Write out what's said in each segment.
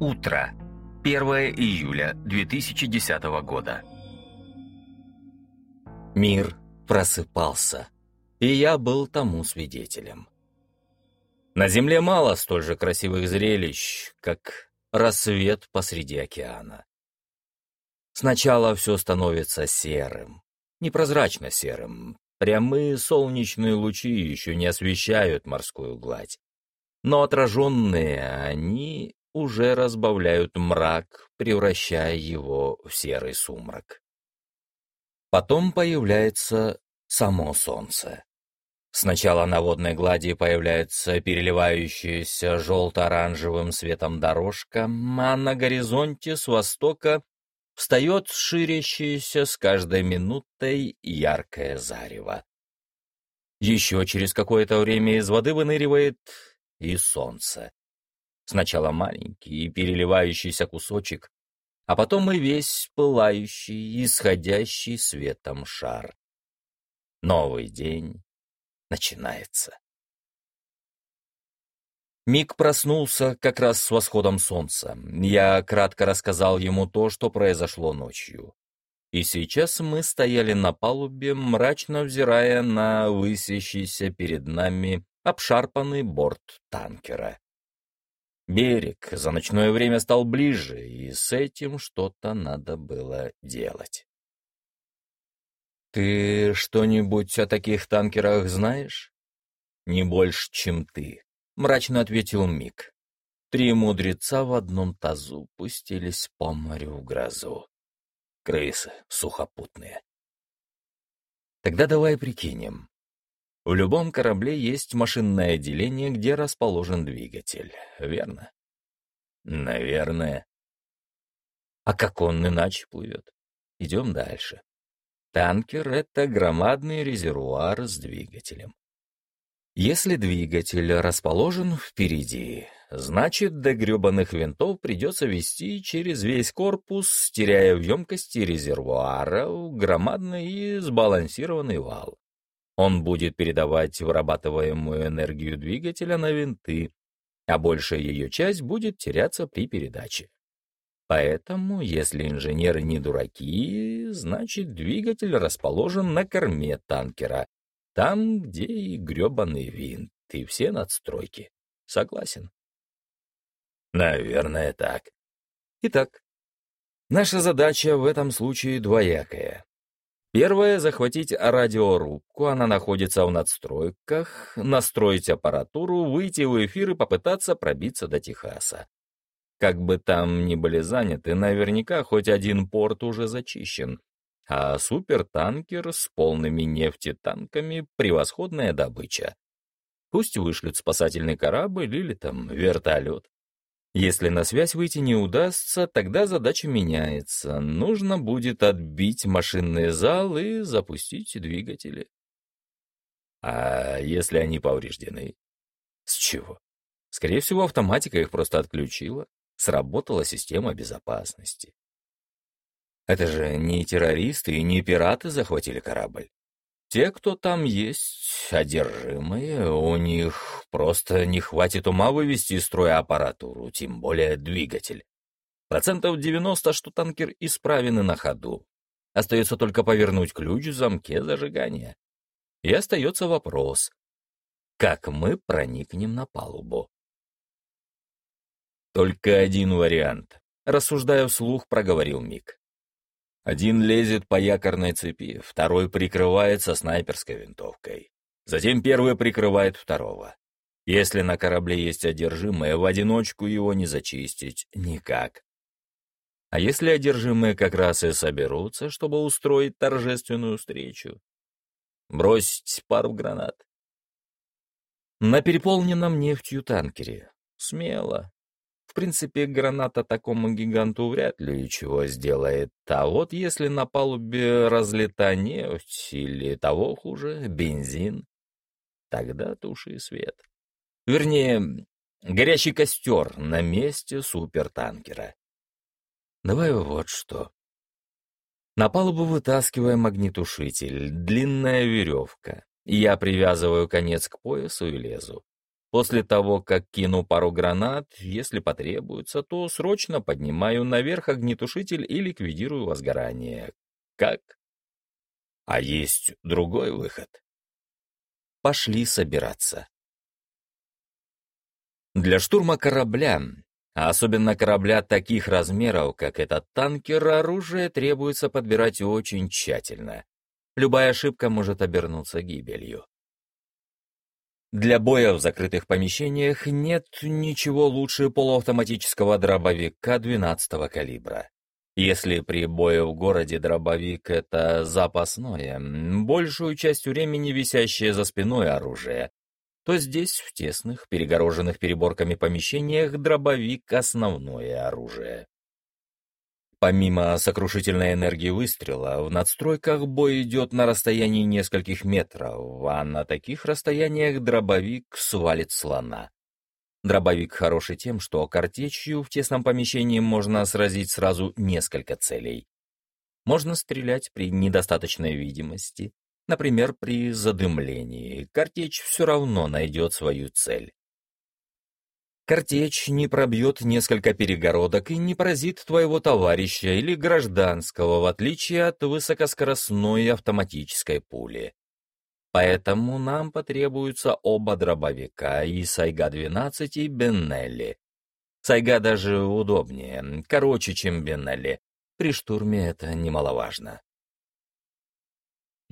Утро. 1 июля 2010 года. Мир просыпался, и я был тому свидетелем. На Земле мало столь же красивых зрелищ, как рассвет посреди океана. Сначала все становится серым, непрозрачно серым. Прямые солнечные лучи еще не освещают морскую гладь. Но отраженные они уже разбавляют мрак, превращая его в серый сумрак. Потом появляется само солнце. Сначала на водной глади появляется переливающаяся желто-оранжевым светом дорожка, а на горизонте с востока встает ширящееся с каждой минутой яркое зарево. Еще через какое-то время из воды выныривает и солнце. Сначала маленький и переливающийся кусочек, а потом и весь пылающий, исходящий светом шар. Новый день начинается. Мик проснулся как раз с восходом солнца. Я кратко рассказал ему то, что произошло ночью. И сейчас мы стояли на палубе, мрачно взирая на высящийся перед нами обшарпанный борт танкера. Берег за ночное время стал ближе, и с этим что-то надо было делать. «Ты что-нибудь о таких танкерах знаешь?» «Не больше, чем ты», — мрачно ответил Мик. Три мудреца в одном тазу пустились по морю в грозу. Крысы сухопутные. Тогда давай прикинем. В любом корабле есть машинное отделение, где расположен двигатель, верно? Наверное. А как он иначе плывет? Идем дальше. Танкер — это громадный резервуар с двигателем. Если двигатель расположен впереди, значит, до гребаных винтов придется вести через весь корпус, теряя в емкости резервуара громадный и сбалансированный вал. Он будет передавать вырабатываемую энергию двигателя на винты, а большая ее часть будет теряться при передаче. Поэтому, если инженеры не дураки, значит двигатель расположен на корме танкера, там, где и гребаный винт, и все надстройки. Согласен? Наверное, так. Итак, наша задача в этом случае двоякая. Первое — захватить радиорубку, она находится в надстройках, настроить аппаратуру, выйти в эфир и попытаться пробиться до Техаса. Как бы там ни были заняты, наверняка хоть один порт уже зачищен, а супертанкер с полными нефтетанками — превосходная добыча. Пусть вышлют спасательный корабль или там вертолет. Если на связь выйти не удастся, тогда задача меняется. Нужно будет отбить машинный зал и запустить двигатели. А если они повреждены? С чего? Скорее всего, автоматика их просто отключила. Сработала система безопасности. Это же не террористы и не пираты захватили корабль. Те, кто там есть, одержимые, у них просто не хватит ума вывести из строя аппаратуру, тем более двигатель. Процентов 90, что танкер исправен и на ходу. Остается только повернуть ключ в замке зажигания. И остается вопрос, как мы проникнем на палубу? Только один вариант, рассуждая вслух, проговорил Мик. Один лезет по якорной цепи, второй прикрывается снайперской винтовкой. Затем первый прикрывает второго. Если на корабле есть одержимые, в одиночку его не зачистить никак. А если одержимые как раз и соберутся, чтобы устроить торжественную встречу? Бросить пару гранат. На переполненном нефтью танкере. Смело. Принципе, граната такому гиганту вряд ли чего сделает. А вот если на палубе разлита нефть или того хуже, бензин, тогда туши свет. Вернее, горящий костер на месте супертанкера. Давай вот что. На палубу вытаскиваем огнетушитель, длинная веревка. Я привязываю конец к поясу и лезу. После того, как кину пару гранат, если потребуется, то срочно поднимаю наверх огнетушитель и ликвидирую возгорание. Как? А есть другой выход. Пошли собираться. Для штурма корабля, а особенно корабля таких размеров, как этот танкер, оружие требуется подбирать очень тщательно. Любая ошибка может обернуться гибелью. Для боя в закрытых помещениях нет ничего лучше полуавтоматического дробовика 12 калибра. Если при бое в городе дробовик — это запасное, большую часть времени висящее за спиной оружие, то здесь, в тесных, перегороженных переборками помещениях, дробовик — основное оружие. Помимо сокрушительной энергии выстрела, в надстройках бой идет на расстоянии нескольких метров, а на таких расстояниях дробовик свалит слона. Дробовик хороший тем, что картечью в тесном помещении можно сразить сразу несколько целей. Можно стрелять при недостаточной видимости, например, при задымлении. Картечь все равно найдет свою цель. Картечь не пробьет несколько перегородок и не поразит твоего товарища или гражданского, в отличие от высокоскоростной автоматической пули. Поэтому нам потребуются оба дробовика, и Сайга-12, и Беннелли. Сайга даже удобнее, короче, чем Беннелли. При штурме это немаловажно.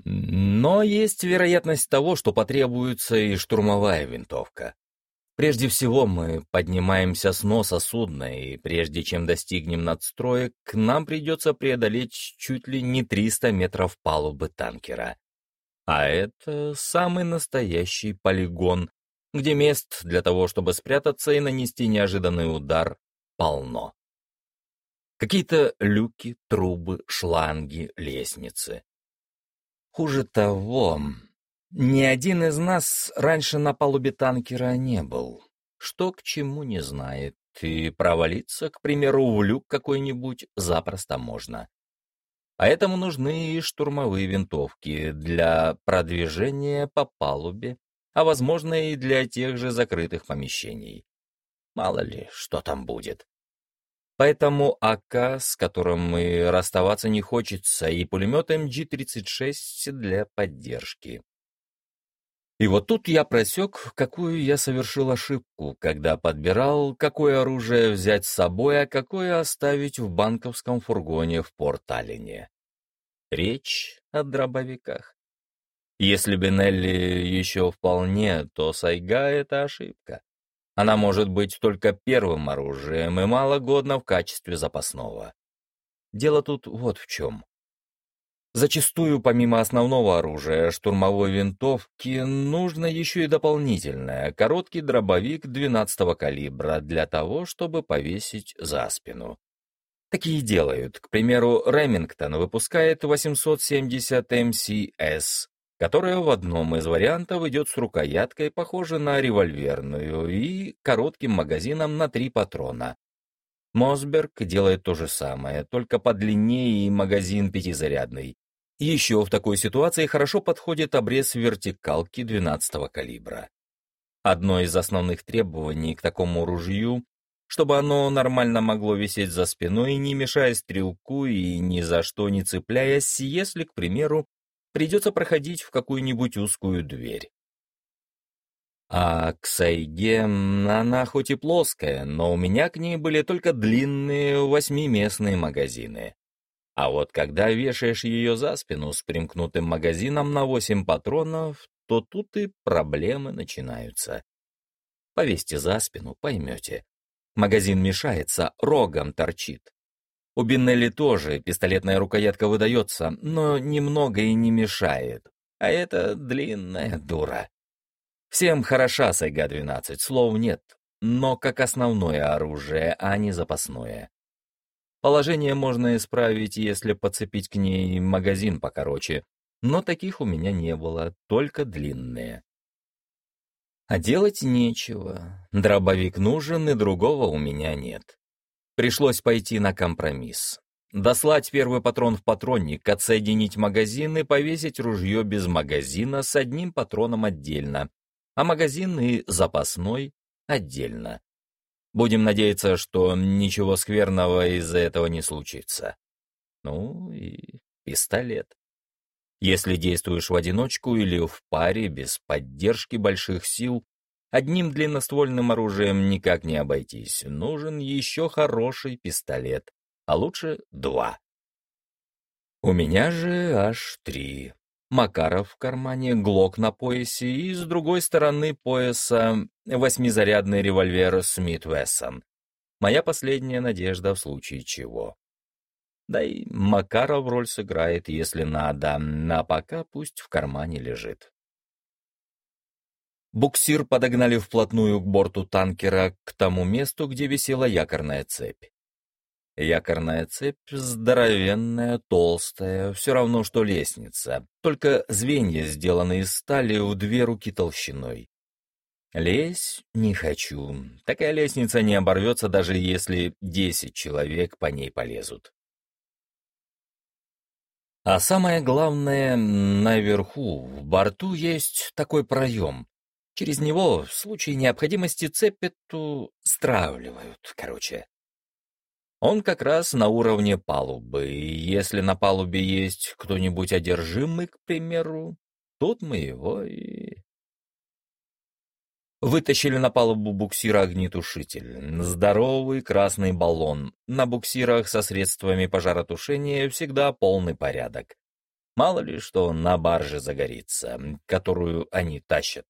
Но есть вероятность того, что потребуется и штурмовая винтовка. Прежде всего мы поднимаемся с носа судна, и прежде чем достигнем надстроек, нам придется преодолеть чуть ли не 300 метров палубы танкера. А это самый настоящий полигон, где мест для того, чтобы спрятаться и нанести неожиданный удар, полно. Какие-то люки, трубы, шланги, лестницы. Хуже того, ни один из нас раньше на палубе танкера не был. Что к чему не знает, и провалиться, к примеру, в люк какой-нибудь запросто можно. А этому нужны и штурмовые винтовки для продвижения по палубе, а возможно и для тех же закрытых помещений. Мало ли, что там будет. Поэтому АК, с которым мы расставаться не хочется, и пулемет МГ-36 для поддержки. И вот тут я просек, какую я совершил ошибку, когда подбирал, какое оружие взять с собой, а какое оставить в банковском фургоне в Порт-Аллене. Речь о дробовиках. Если Бенелли еще вполне, то Сайга — это ошибка. Она может быть только первым оружием и малогодна в качестве запасного. Дело тут вот в чем. Зачастую, помимо основного оружия, штурмовой винтовки, нужно еще и дополнительное, короткий дробовик 12-го калибра для того, чтобы повесить за спину. Такие делают. К примеру, Ремингтон выпускает 870 МСС, которая в одном из вариантов идет с рукояткой, похожей на револьверную, и коротким магазином на три патрона. Мосберг делает то же самое, только подлиннее и магазин пятизарядный. Еще в такой ситуации хорошо подходит обрез вертикалки 12 калибра. Одно из основных требований к такому ружью, чтобы оно нормально могло висеть за спиной, не мешая стрелку и ни за что не цепляясь, если, к примеру, придется проходить в какую-нибудь узкую дверь. А к Сайге она хоть и плоская, но у меня к ней были только длинные восьмиместные магазины. А вот когда вешаешь ее за спину с примкнутым магазином на 8 патронов, то тут и проблемы начинаются. Повесьте за спину, поймете. Магазин мешается, рогом торчит. У Биннелли тоже пистолетная рукоятка выдается, но немного и не мешает. А это длинная дура. Всем хороша Сайга-12, слов нет, но как основное оружие, а не запасное. Положение можно исправить, если подцепить к ней магазин покороче, но таких у меня не было, только длинные. А делать нечего. Дробовик нужен, и другого у меня нет. Пришлось пойти на компромисс. Дослать первый патрон в патронник, отсоединить магазин и повесить ружье без магазина с одним патроном отдельно. а магазин и запасной отдельно. Будем надеяться, что ничего скверного из-за этого не случится. Ну и пистолет. Если действуешь в одиночку или в паре без поддержки больших сил, одним длинноствольным оружием никак не обойтись. Нужен еще хороший пистолет, а лучше два. У меня же аж три. Макаров в кармане, глок на поясе и с другой стороны пояса восьмизарядный револьвер Смит Вессон. Моя последняя надежда в случае чего. Да и Макаров роль сыграет, если надо, а пока пусть в кармане лежит. Буксир подогнали вплотную к борту танкера к тому месту, где висела якорная цепь. Якорная цепь здоровенная, толстая, все равно, что лестница, только звенья сделаны из стали в две руки толщиной. Лезь не хочу. Такая лестница не оборвется, даже если десять человек по ней полезут. А самое главное, наверху, в борту есть такой проем. Через него, в случае необходимости, цепь эту стравливают, короче. Он как раз на уровне палубы, и если на палубе есть кто-нибудь одержимый, к примеру, тут мы его и... Вытащили на палубу буксира огнетушитель. Здоровый красный баллон. На буксирах со средствами пожаротушения всегда полный порядок. Мало ли что на барже загорится, которую они тащат.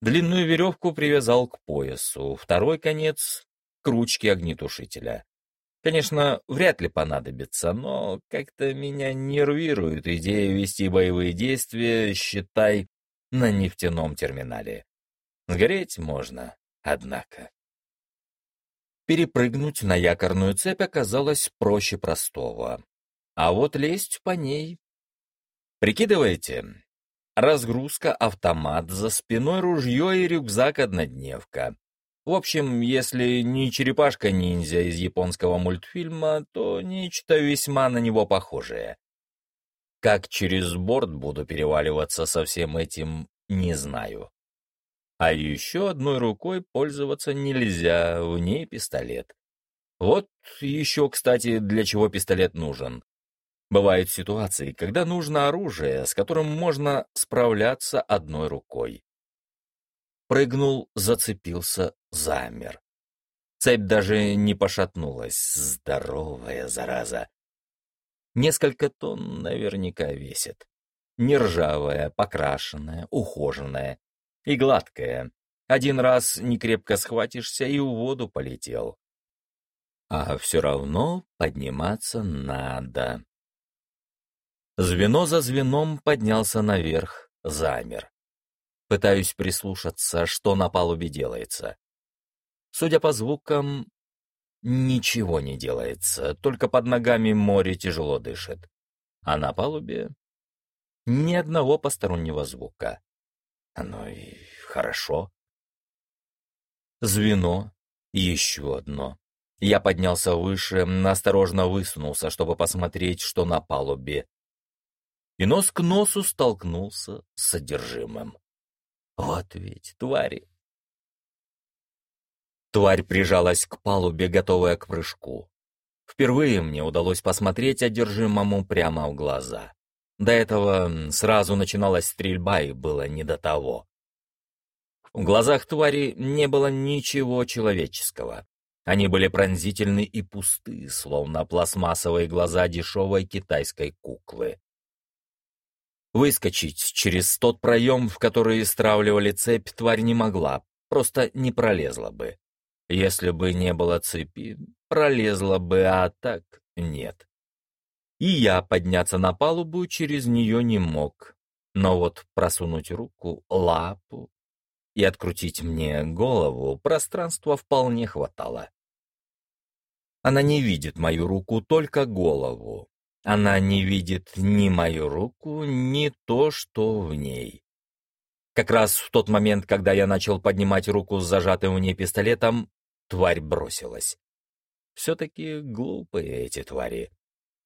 Длинную веревку привязал к поясу, второй конец к ручке огнетушителя. Конечно, вряд ли понадобится, но как-то меня нервирует идея вести боевые действия, считай, на нефтяном терминале. Сгореть можно, однако. Перепрыгнуть на якорную цепь оказалось проще простого. А вот лезть по ней... Прикидывайте, разгрузка, автомат, за спиной ружье и рюкзак-однодневка. В общем, если не черепашка-ниндзя из японского мультфильма, то нечто весьма на него похожее. Как через борт буду переваливаться со всем этим, не знаю. А еще одной рукой пользоваться нельзя, в ней пистолет. Вот еще, кстати, для чего пистолет нужен. Бывают ситуации, когда нужно оружие, с которым можно справляться одной рукой. Прыгнул, зацепился, замер. Цепь даже не пошатнулась. Здоровая зараза. Несколько тонн наверняка весит. Нержавая, покрашенная, ухоженная и гладкая. Один раз не крепко схватишься и в воду полетел. А все равно подниматься надо. Звено за звеном поднялся наверх, замер. Пытаюсь прислушаться, что на палубе делается. Судя по звукам, ничего не делается, только под ногами море тяжело дышит. А на палубе ни одного постороннего звука. Оно и хорошо. Звено, еще одно. Я поднялся выше, осторожно высунулся, чтобы посмотреть, что на палубе. И нос к носу столкнулся с содержимым. Вот ведь твари. Тварь прижалась к палубе, готовая к прыжку. Впервые мне удалось посмотреть одержимому прямо в глаза. До этого сразу начиналась стрельба, и было не до того. В глазах твари не было ничего человеческого. Они были пронзительны и пусты, словно пластмассовые глаза дешевой китайской куклы. Выскочить через тот проем, в который стравливали цепь, тварь не могла, просто не пролезла бы. Если бы не было цепи, пролезла бы, а так нет. И я подняться на палубу через нее не мог. Но вот просунуть руку, лапу и открутить мне голову пространства вполне хватало. Она не видит мою руку, только голову. Она не видит ни мою руку, ни то, что в ней. Как раз в тот момент, когда я начал поднимать руку с зажатым в ней пистолетом, тварь бросилась. Все-таки глупые эти твари.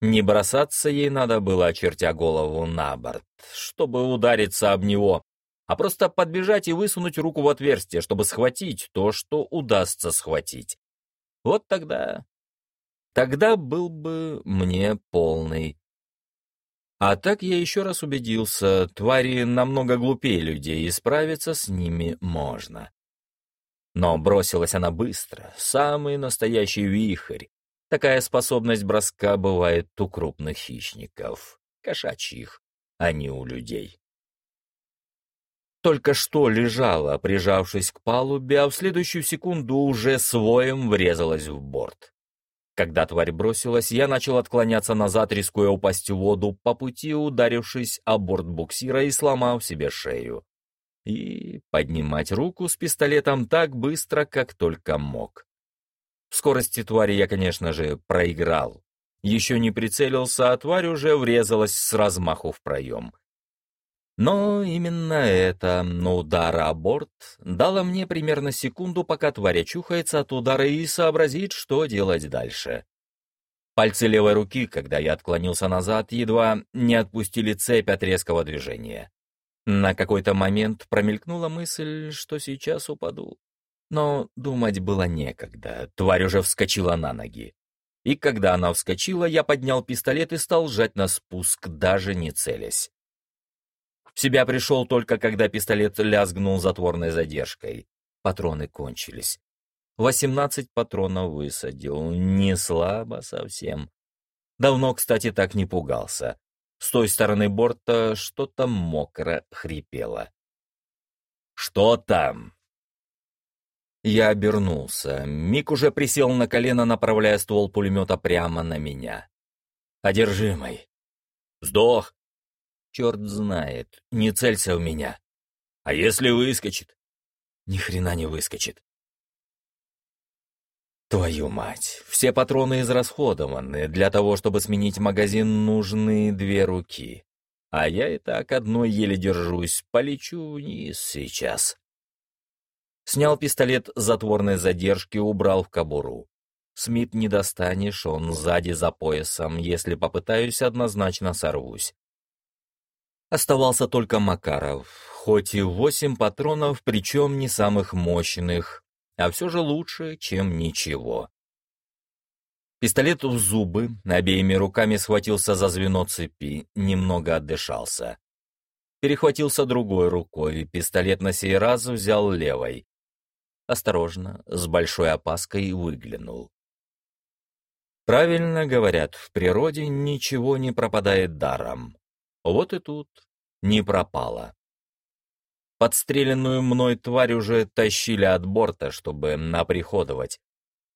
Не бросаться ей надо было, очертя голову на борт, чтобы удариться об него, а просто подбежать и высунуть руку в отверстие, чтобы схватить то, что удастся схватить. Вот тогда... Тогда был бы мне полный. А так я еще раз убедился, твари намного глупее людей, и справиться с ними можно. Но бросилась она быстро, самый настоящий вихрь. Такая способность броска бывает у крупных хищников, кошачьих, а не у людей. Только что лежала, прижавшись к палубе, а в следующую секунду уже своем врезалась в борт. Когда тварь бросилась, я начал отклоняться назад, рискуя упасть в воду, по пути ударившись о борт буксира и сломав себе шею и поднимать руку с пистолетом так быстро, как только мог. В скорости твари я, конечно же, проиграл. Еще не прицелился, а тварь уже врезалась с размаху в проем. Но именно это, на удар о борт, дало мне примерно секунду, пока тварь очухается от удара и сообразит, что делать дальше. Пальцы левой руки, когда я отклонился назад, едва не отпустили цепь от резкого движения. На какой-то момент промелькнула мысль, что сейчас упаду. Но думать было некогда, тварь уже вскочила на ноги. И когда она вскочила, я поднял пистолет и стал жать на спуск, даже не целясь. В себя пришел только, когда пистолет лязгнул затворной задержкой. Патроны кончились. Восемнадцать патронов высадил, не слабо совсем. Давно, кстати, так не пугался. С той стороны борта что-то мокро хрипело. «Что там?» Я обернулся. Мик уже присел на колено, направляя ствол пулемета прямо на меня. «Одержимый!» «Сдох!» «Черт знает, не целься в меня!» «А если выскочит?» «Ни хрена не выскочит!» Твою мать, все патроны израсходованы. Для того, чтобы сменить магазин, нужны две руки. А я и так одной еле держусь, полечу вниз сейчас. Снял пистолет затворной задержки, убрал в кобуру. Смит не достанешь, он сзади за поясом, если попытаюсь, однозначно сорвусь. Оставался только Макаров, хоть и восемь патронов, причем не самых мощных, а все же лучше, чем ничего. Пистолет в зубы, обеими руками схватился за звено цепи, немного отдышался. Перехватился другой рукой, пистолет на сей раз взял левой. Осторожно, с большой опаской выглянул. Правильно говорят, в природе ничего не пропадает даром. Вот и тут не пропало. Подстреленную мной тварь уже тащили от борта, чтобы наприходовать.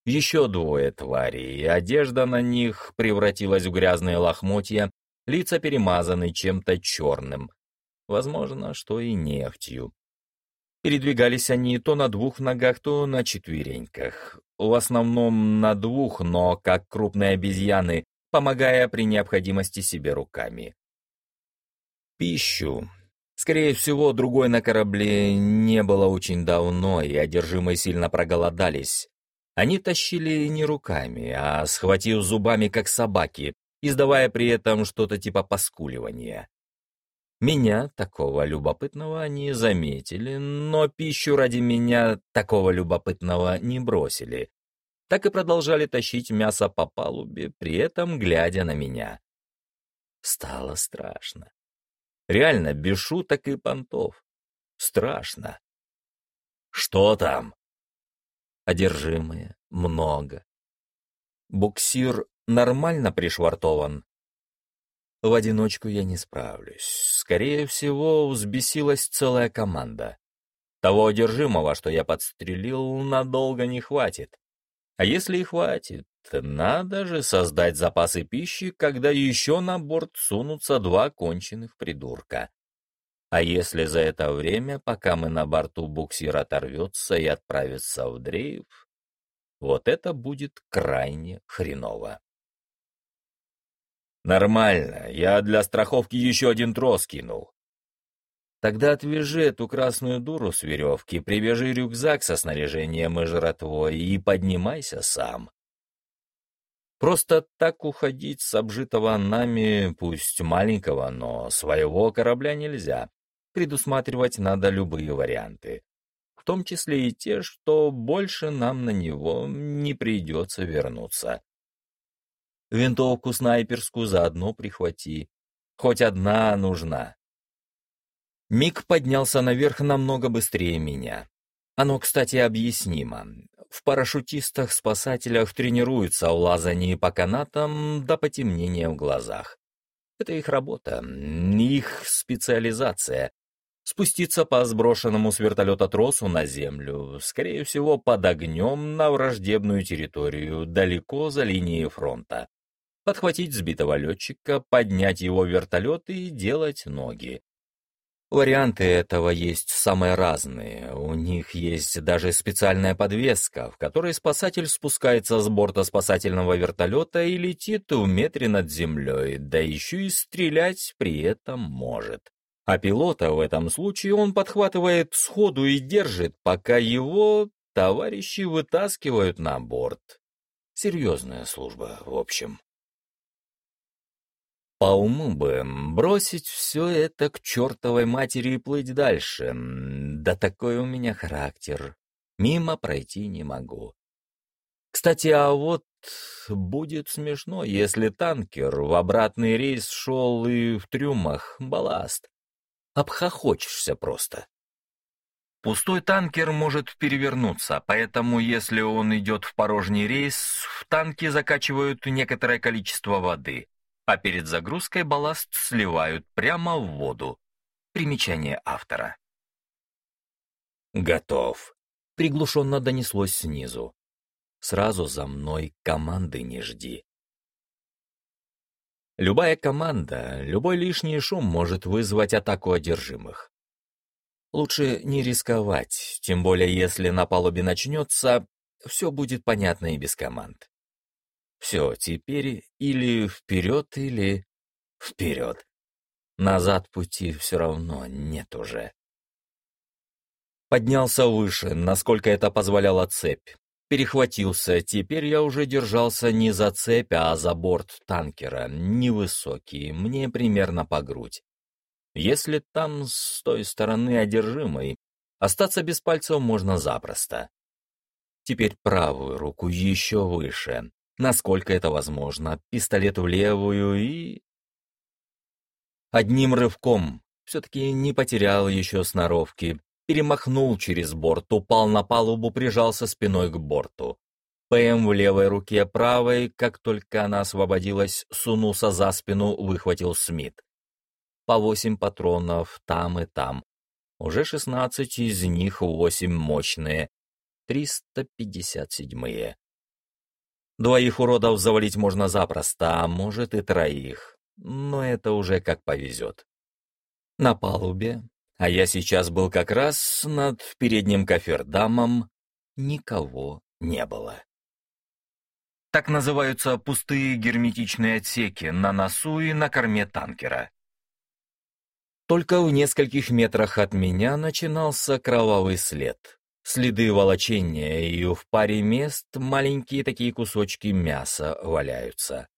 Еще двое тварей, одежда на них превратилась в грязные лохмотья, лица перемазаны чем-то черным. Возможно, что и нефтью. Передвигались они то на двух ногах, то на четвереньках. В основном на двух, но как крупные обезьяны, помогая при необходимости себе руками. Пищу Скорее всего, другой на корабле не было очень давно, и одержимые сильно проголодались. Они тащили не руками, а схватив зубами, как собаки, издавая при этом что-то типа поскуливания. Меня, такого любопытного, они заметили, но пищу ради меня, такого любопытного, не бросили. Так и продолжали тащить мясо по палубе, при этом глядя на меня. Стало страшно. Реально, без шуток и понтов. Страшно. Что там? Одержимые. Много. Буксир нормально пришвартован. В одиночку я не справлюсь. Скорее всего, взбесилась целая команда. Того одержимого, что я подстрелил, надолго не хватит. А если и хватит, надо же создать запасы пищи, когда еще на борт сунутся два конченых придурка. А если за это время, пока мы на борту буксир оторвется и отправится в дрейф, вот это будет крайне хреново. Нормально, я для страховки еще один трос кинул. Тогда отвяжи эту красную дуру с веревки, привяжи рюкзак со снаряжением и жратвой и поднимайся сам. Просто так уходить с обжитого нами, пусть маленького, но своего корабля нельзя. предусматривать надо любые варианты, в том числе и те, что больше нам на него не придется вернуться. Винтовку снайперскую заодно прихвати. Хоть одна нужна. Мик поднялся наверх намного быстрее меня. Оно, кстати, объяснимо. В парашютистах-спасателях тренируются в лазании по канатам до потемнения в глазах. Это их работа, их специализация. Спуститься по сброшенному с вертолета тросу на землю, скорее всего, под огнем на враждебную территорию, далеко за линией фронта. Подхватить сбитого летчика, поднять его вертолет и делать ноги. Варианты этого есть самые разные. У них есть даже специальная подвеска, в которой спасатель спускается с борта спасательного вертолета и летит в метре над землей, да еще и стрелять при этом может. А пилота в этом случае он подхватывает сходу и держит, пока его товарищи вытаскивают на борт. Серьезная служба, в общем. По уму бы бросить все это к чертовой матери и плыть дальше. Да такой у меня характер. Мимо пройти не могу. Кстати, а вот будет смешно, если танкер в обратный рейс шел и в трюмах балласт. Обхохочешься просто. Пустой танкер может перевернуться, поэтому если он идет в порожний рейс, в танке закачивают некоторое количество воды — а перед загрузкой балласт сливают прямо в воду. Примечание автора. «Готов», — приглушенно донеслось снизу. «Сразу за мной команды не жди». Любая команда, любой лишний шум может вызвать атаку одержимых. Лучше не рисковать, тем более если на палубе начнется, все будет понятно и без команд. Все, теперь или вперед, или вперед. Назад пути все равно нет уже. Поднялся выше, насколько это позволяла цепь. Перехватился, теперь я уже держался не за цепь, а за борт танкера, невысокий, мне примерно по грудь. Если там с той стороны одержимый, остаться без пальцев можно запросто. Теперь правую руку еще выше, насколько это возможно, пистолет в левую и... Одним рывком, все-таки не потерял еще сноровки, перемахнул через борт, упал на палубу, прижался спиной к борту. ПМ в левой руке, правой, как только она освободилась, сунулся за спину, выхватил Смит. По восемь патронов там и там. Уже шестнадцать из них восемь мощные. Триста пятьдесят седьмые. Двоих уродов завалить можно запросто, а может и троих. Но это уже как повезет. На палубе, а я сейчас был как раз над передним кофердамом, никого не было. Так называются пустые герметичные отсеки на носу и на корме танкера. Только в нескольких метрах от меня начинался кровавый след следы волочения, и в паре мест маленькие такие кусочки мяса валяются.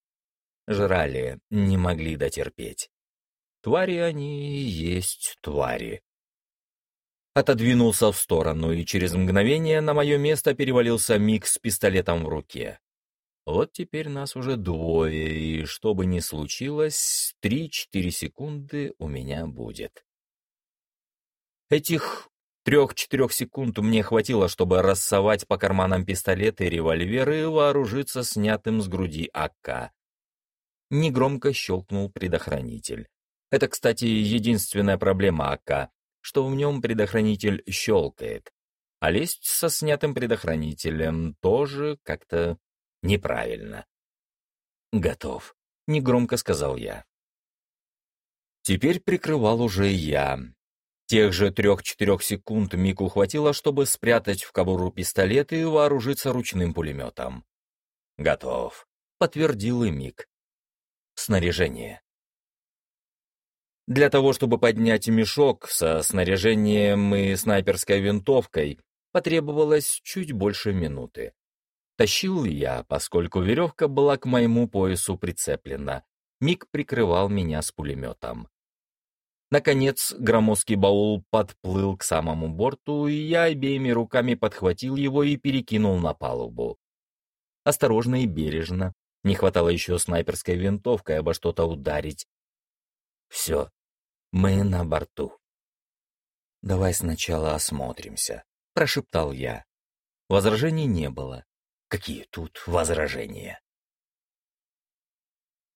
Жрали, не могли дотерпеть. Твари они есть твари. Отодвинулся в сторону, и через мгновение на мое место перевалился Мик с пистолетом в руке. Вот теперь нас уже двое, и что бы ни случилось, три-четыре секунды у меня будет. Этих Трех-четырех секунд мне хватило, чтобы рассовать по карманам пистолеты и револьверы и вооружиться снятым с груди АК. Негромко щелкнул предохранитель. Это, кстати, единственная проблема АК, что в нем предохранитель щелкает. А лезть со снятым предохранителем тоже как-то неправильно. «Готов», — негромко сказал я. Теперь прикрывал уже я, Тех же трех-четырех секунд Мику хватило, чтобы спрятать в кобуру пистолет и вооружиться ручным пулеметом. «Готов», — подтвердил и Мик. Снаряжение. Для того, чтобы поднять мешок со снаряжением и снайперской винтовкой, потребовалось чуть больше минуты. Тащил я, поскольку веревка была к моему поясу прицеплена. Мик прикрывал меня с пулеметом. Наконец, громоздкий баул подплыл к самому борту, и я обеими руками подхватил его и перекинул на палубу. Осторожно и бережно. Не хватало еще снайперской винтовкой обо что-то ударить. Все, мы на борту. «Давай сначала осмотримся», — прошептал я. Возражений не было. Какие тут возражения?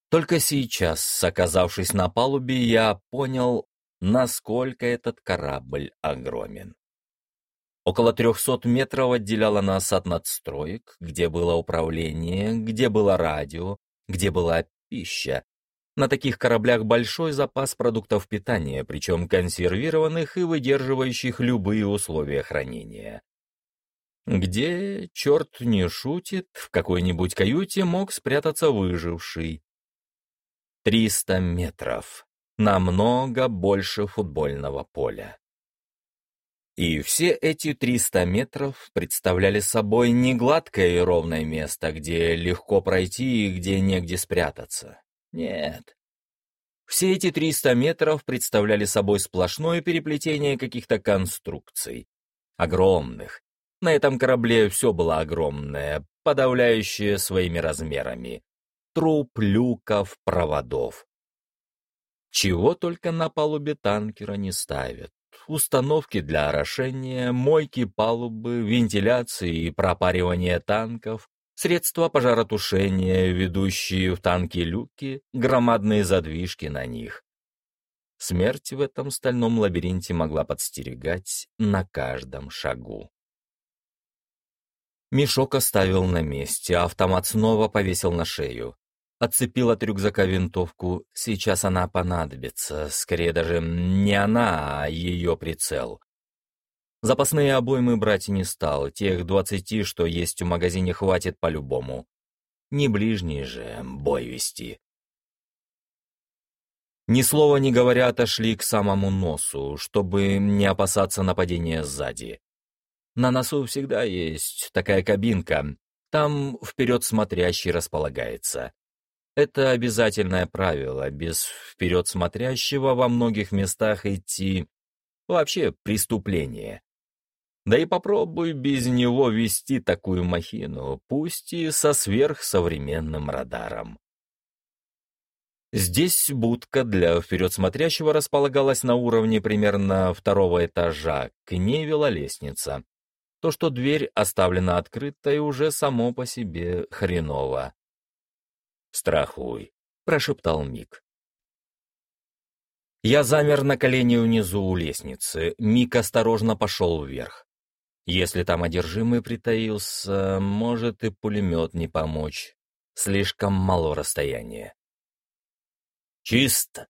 Только сейчас, оказавшись на палубе, я понял, насколько этот корабль огромен. Около трехсот метров отделяло нас от надстроек, где было управление, где было радио, где была пища. На таких кораблях большой запас продуктов питания, причем консервированных и выдерживающих любые условия хранения. Где, черт не шутит, в какой-нибудь каюте мог спрятаться выживший. Триста метров. Намного больше футбольного поля. И все эти 300 метров представляли собой не гладкое и ровное место, где легко пройти и где негде спрятаться. Нет. Все эти 300 метров представляли собой сплошное переплетение каких-то конструкций. Огромных. На этом корабле все было огромное, подавляющее своими размерами труп люков, проводов. Чего только на палубе танкера не ставят. Установки для орошения, мойки палубы, вентиляции и пропаривания танков, средства пожаротушения, ведущие в танки люки, громадные задвижки на них. Смерть в этом стальном лабиринте могла подстерегать на каждом шагу. Мешок оставил на месте, автомат снова повесил на шею. Отцепил от рюкзака винтовку. Сейчас она понадобится. Скорее даже не она, а ее прицел. Запасные обоймы брать не стал. Тех двадцати, что есть в магазине, хватит по-любому. Не ближний же бой вести. Ни слова не говоря, отошли к самому носу, чтобы не опасаться нападения сзади. На носу всегда есть такая кабинка. Там вперед смотрящий располагается. Это обязательное правило, без вперед смотрящего во многих местах идти вообще преступление. Да и попробуй без него вести такую махину, пусть и со сверхсовременным радаром. Здесь будка для вперед смотрящего располагалась на уровне примерно второго этажа, к ней вела лестница. То, что дверь оставлена открытой, уже само по себе хреново. «Страхуй», — прошептал Мик. Я замер на колени внизу у лестницы. Мик осторожно пошел вверх. Если там одержимый притаился, может и пулемет не помочь. Слишком мало расстояния. «Чисто!»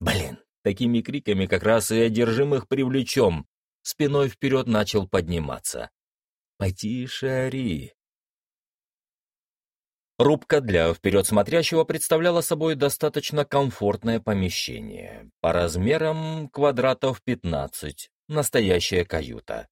Блин, такими криками как раз и одержимых привлечем. Спиной вперед начал подниматься. «Потише ори!» Рубка для вперед смотрящего представляла собой достаточно комфортное помещение. По размерам квадратов 15, настоящая каюта.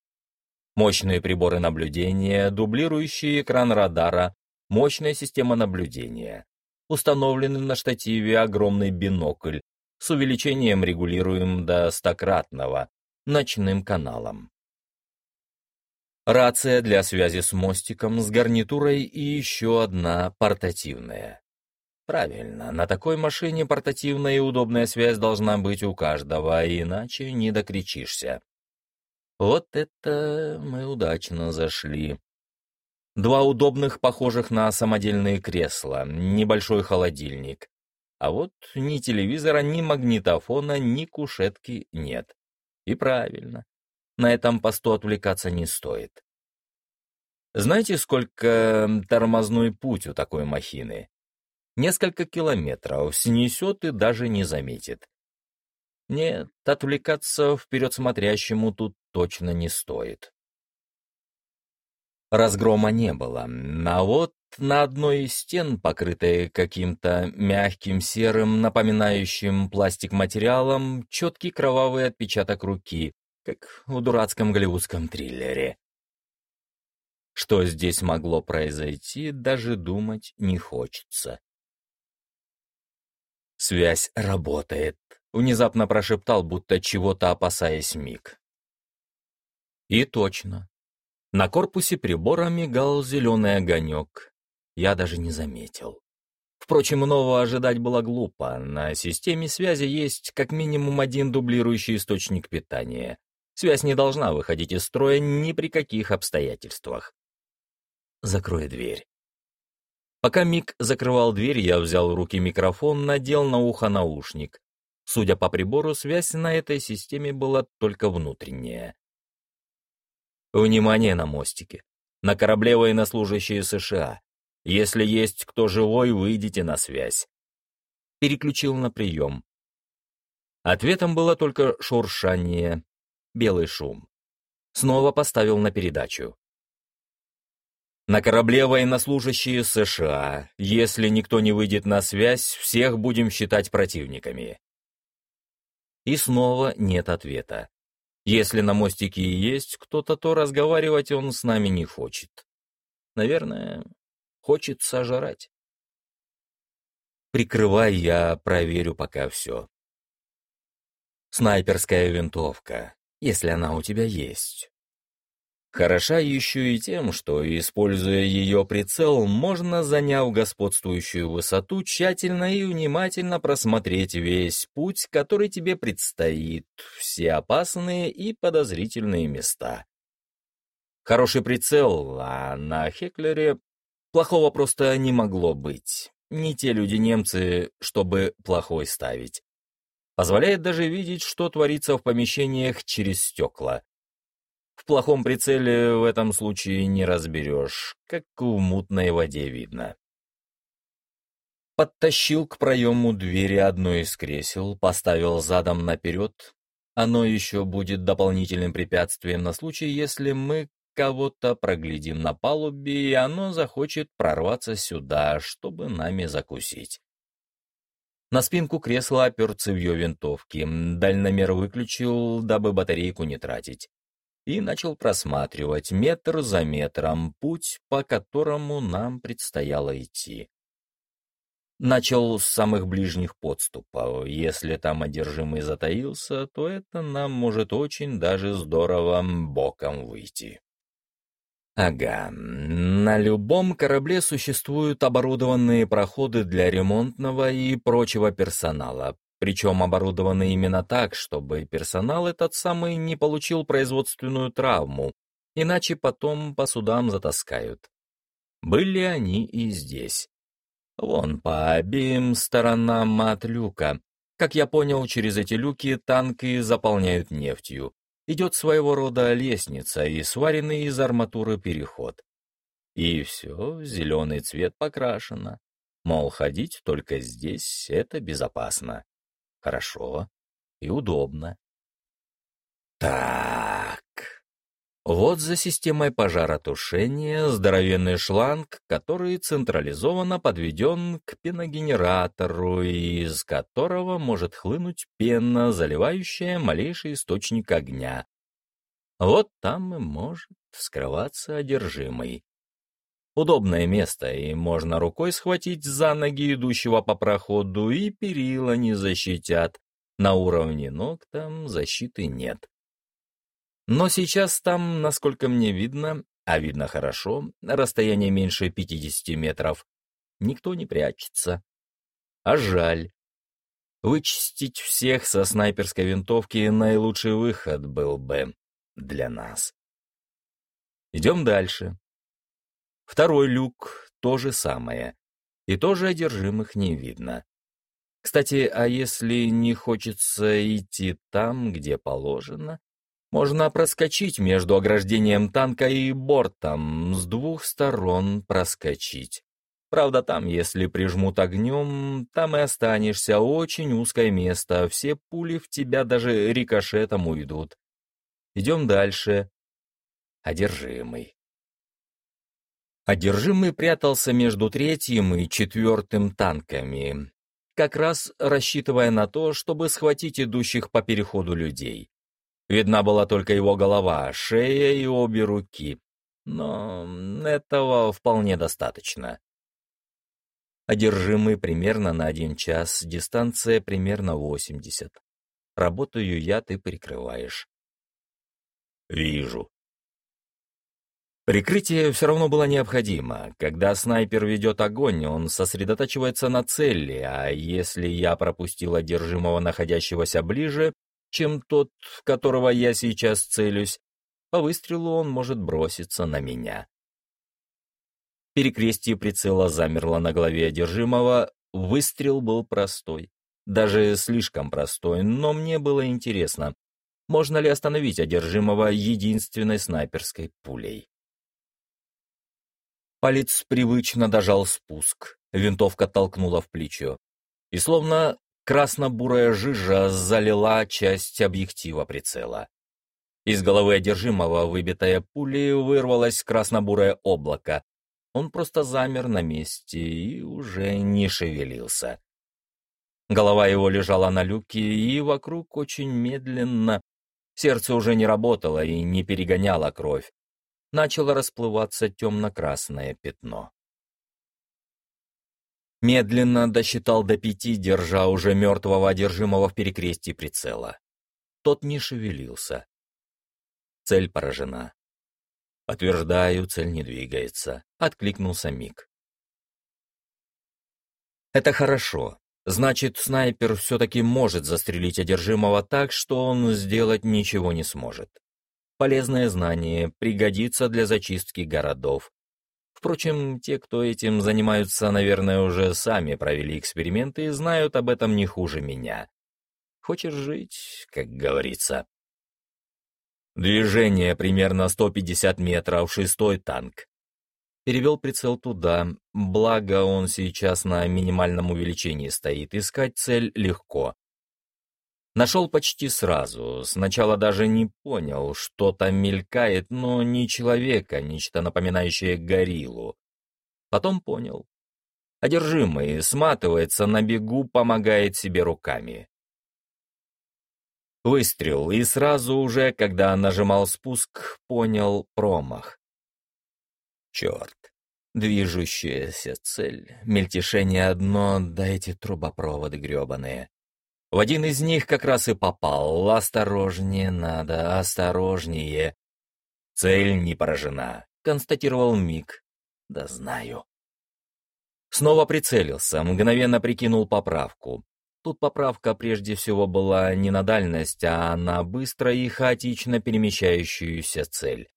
Мощные приборы наблюдения, дублирующий экран радара, мощная система наблюдения. Установленный на штативе огромный бинокль с увеличением регулируем до стократного, ночным каналом. Рация для связи с мостиком, с гарнитурой и еще одна портативная. Правильно, на такой машине портативная и удобная связь должна быть у каждого, иначе не докричишься. Вот это мы удачно зашли. Два удобных, похожих на самодельные кресла, небольшой холодильник. А вот ни телевизора, ни магнитофона, ни кушетки нет. И правильно. На этом посту отвлекаться не стоит. Знаете, сколько тормозной путь у такой махины? Несколько километров, снесет и даже не заметит. Нет, отвлекаться вперед смотрящему тут точно не стоит. Разгрома не было, а вот на одной из стен, покрытой каким-то мягким серым, напоминающим пластик материалом, четкий кровавый отпечаток руки, как в дурацком голливудском триллере. Что здесь могло произойти, даже думать не хочется. Связь работает. Внезапно прошептал, будто чего-то опасаясь миг. И точно. На корпусе прибора мигал зеленый огонек. Я даже не заметил. Впрочем, нового ожидать было глупо. На системе связи есть как минимум один дублирующий источник питания. Связь не должна выходить из строя ни при каких обстоятельствах. Закрой дверь. Пока Мик закрывал дверь, я взял в руки микрофон, надел на ухо наушник. Судя по прибору, связь на этой системе была только внутренняя. Внимание на мостике. На корабле военнослужащие США. Если есть кто живой, выйдите на связь. Переключил на прием. Ответом было только шуршание, белый шум. Снова поставил на передачу. На корабле военнослужащие США. Если никто не выйдет на связь, всех будем считать противниками. И снова нет ответа. Если на мостике и есть кто-то, то разговаривать он с нами не хочет. Наверное, Хочет сожрать. Прикрывай, я проверю пока все. Снайперская винтовка, если она у тебя есть. Хороша еще и тем, что, используя ее прицел, можно, заняв господствующую высоту, тщательно и внимательно просмотреть весь путь, который тебе предстоит, все опасные и подозрительные места. Хороший прицел, а на Хеклере Плохого просто не могло быть. Не те люди немцы, чтобы плохой ставить. Позволяет даже видеть, что творится в помещениях через стекла. В плохом прицеле в этом случае не разберешь, как в мутной воде видно. Подтащил к проему двери одно из кресел, поставил задом наперед. Оно еще будет дополнительным препятствием на случай, если мы кого-то проглядим на палубе, и оно захочет прорваться сюда, чтобы нами закусить. На спинку кресла опер цевьё винтовки, дальномер выключил, дабы батарейку не тратить. И начал просматривать метр за метром путь, по которому нам предстояло идти. Начал с самых ближних подступов. Если там одержимый затаился, то это нам может очень даже здорово боком выйти. Ага, на любом корабле существуют оборудованные проходы для ремонтного и прочего персонала, причем оборудованы именно так, чтобы персонал этот самый не получил производственную травму, иначе потом по судам затаскают. Были они и здесь. Вон по обеим сторонам от люка. Как я понял, через эти люки танки заполняют нефтью идет своего рода лестница и сваренный из арматуры переход. И все, зеленый цвет покрашено. Мол, ходить только здесь — это безопасно. Хорошо и удобно. Так. Вот за системой пожаротушения здоровенный шланг, который централизованно подведен к пеногенератору, из которого может хлынуть пена, заливающая малейший источник огня. Вот там и может скрываться одержимый. Удобное место, и можно рукой схватить за ноги идущего по проходу, и перила не защитят. На уровне ног там защиты нет. Но сейчас там, насколько мне видно, а видно хорошо, расстояние меньше 50 метров, никто не прячется. А жаль. Вычистить всех со снайперской винтовки наилучший выход был бы для нас. Идем дальше. Второй люк — то же самое. И тоже одержимых не видно. Кстати, а если не хочется идти там, где положено, можно проскочить между ограждением танка и бортом, с двух сторон проскочить. Правда, там, если прижмут огнем, там и останешься, очень узкое место, все пули в тебя даже рикошетом уйдут. Идем дальше. Одержимый. Одержимый прятался между третьим и четвертым танками, как раз рассчитывая на то, чтобы схватить идущих по переходу людей. Видна была только его голова, шея и обе руки. Но этого вполне достаточно. Одержимый примерно на один час, дистанция примерно 80. Работаю я, ты прикрываешь. Вижу. Прикрытие все равно было необходимо. Когда снайпер ведет огонь, он сосредотачивается на цели, а если я пропустил одержимого, находящегося ближе, чем тот, в которого я сейчас целюсь, по выстрелу он может броситься на меня. Перекрестие прицела замерло на голове одержимого, выстрел был простой. Даже слишком простой, но мне было интересно, можно ли остановить одержимого единственной снайперской пулей. Палец привычно дожал спуск, винтовка толкнула в плечо. И словно красно-бурая жижа залила часть объектива прицела. Из головы одержимого, выбитая пулей, вырвалось красно-бурое облако. Он просто замер на месте и уже не шевелился. Голова его лежала на люке, и вокруг очень медленно, сердце уже не работало и не перегоняло кровь, начало расплываться темно-красное пятно. Медленно досчитал до пяти, держа уже мертвого одержимого в перекрестии прицела. Тот не шевелился. Цель поражена. «Подтверждаю, цель не двигается», — откликнулся Мик. «Это хорошо. Значит, снайпер все-таки может застрелить одержимого так, что он сделать ничего не сможет. Полезное знание пригодится для зачистки городов. Впрочем, те, кто этим занимаются, наверное, уже сами провели эксперименты и знают об этом не хуже меня. Хочешь жить, как говорится. Движение примерно 150 метров, шестой танк. Перевел прицел туда, благо он сейчас на минимальном увеличении стоит, искать цель легко. Нашел почти сразу. Сначала даже не понял, что там мелькает, но не человека, нечто напоминающее гориллу. Потом понял. Одержимый сматывается на бегу, помогает себе руками. Выстрел, и сразу уже, когда нажимал спуск, понял промах. Черт. Движущаяся цель, мельтешение одно, да эти трубопроводы гребаные. В один из них как раз и попал. Осторожнее надо, осторожнее. Цель не поражена, констатировал Мик. Да знаю. Снова прицелился, мгновенно прикинул поправку. Тут поправка прежде всего была не на дальность, а на быстро и хаотично перемещающуюся цель.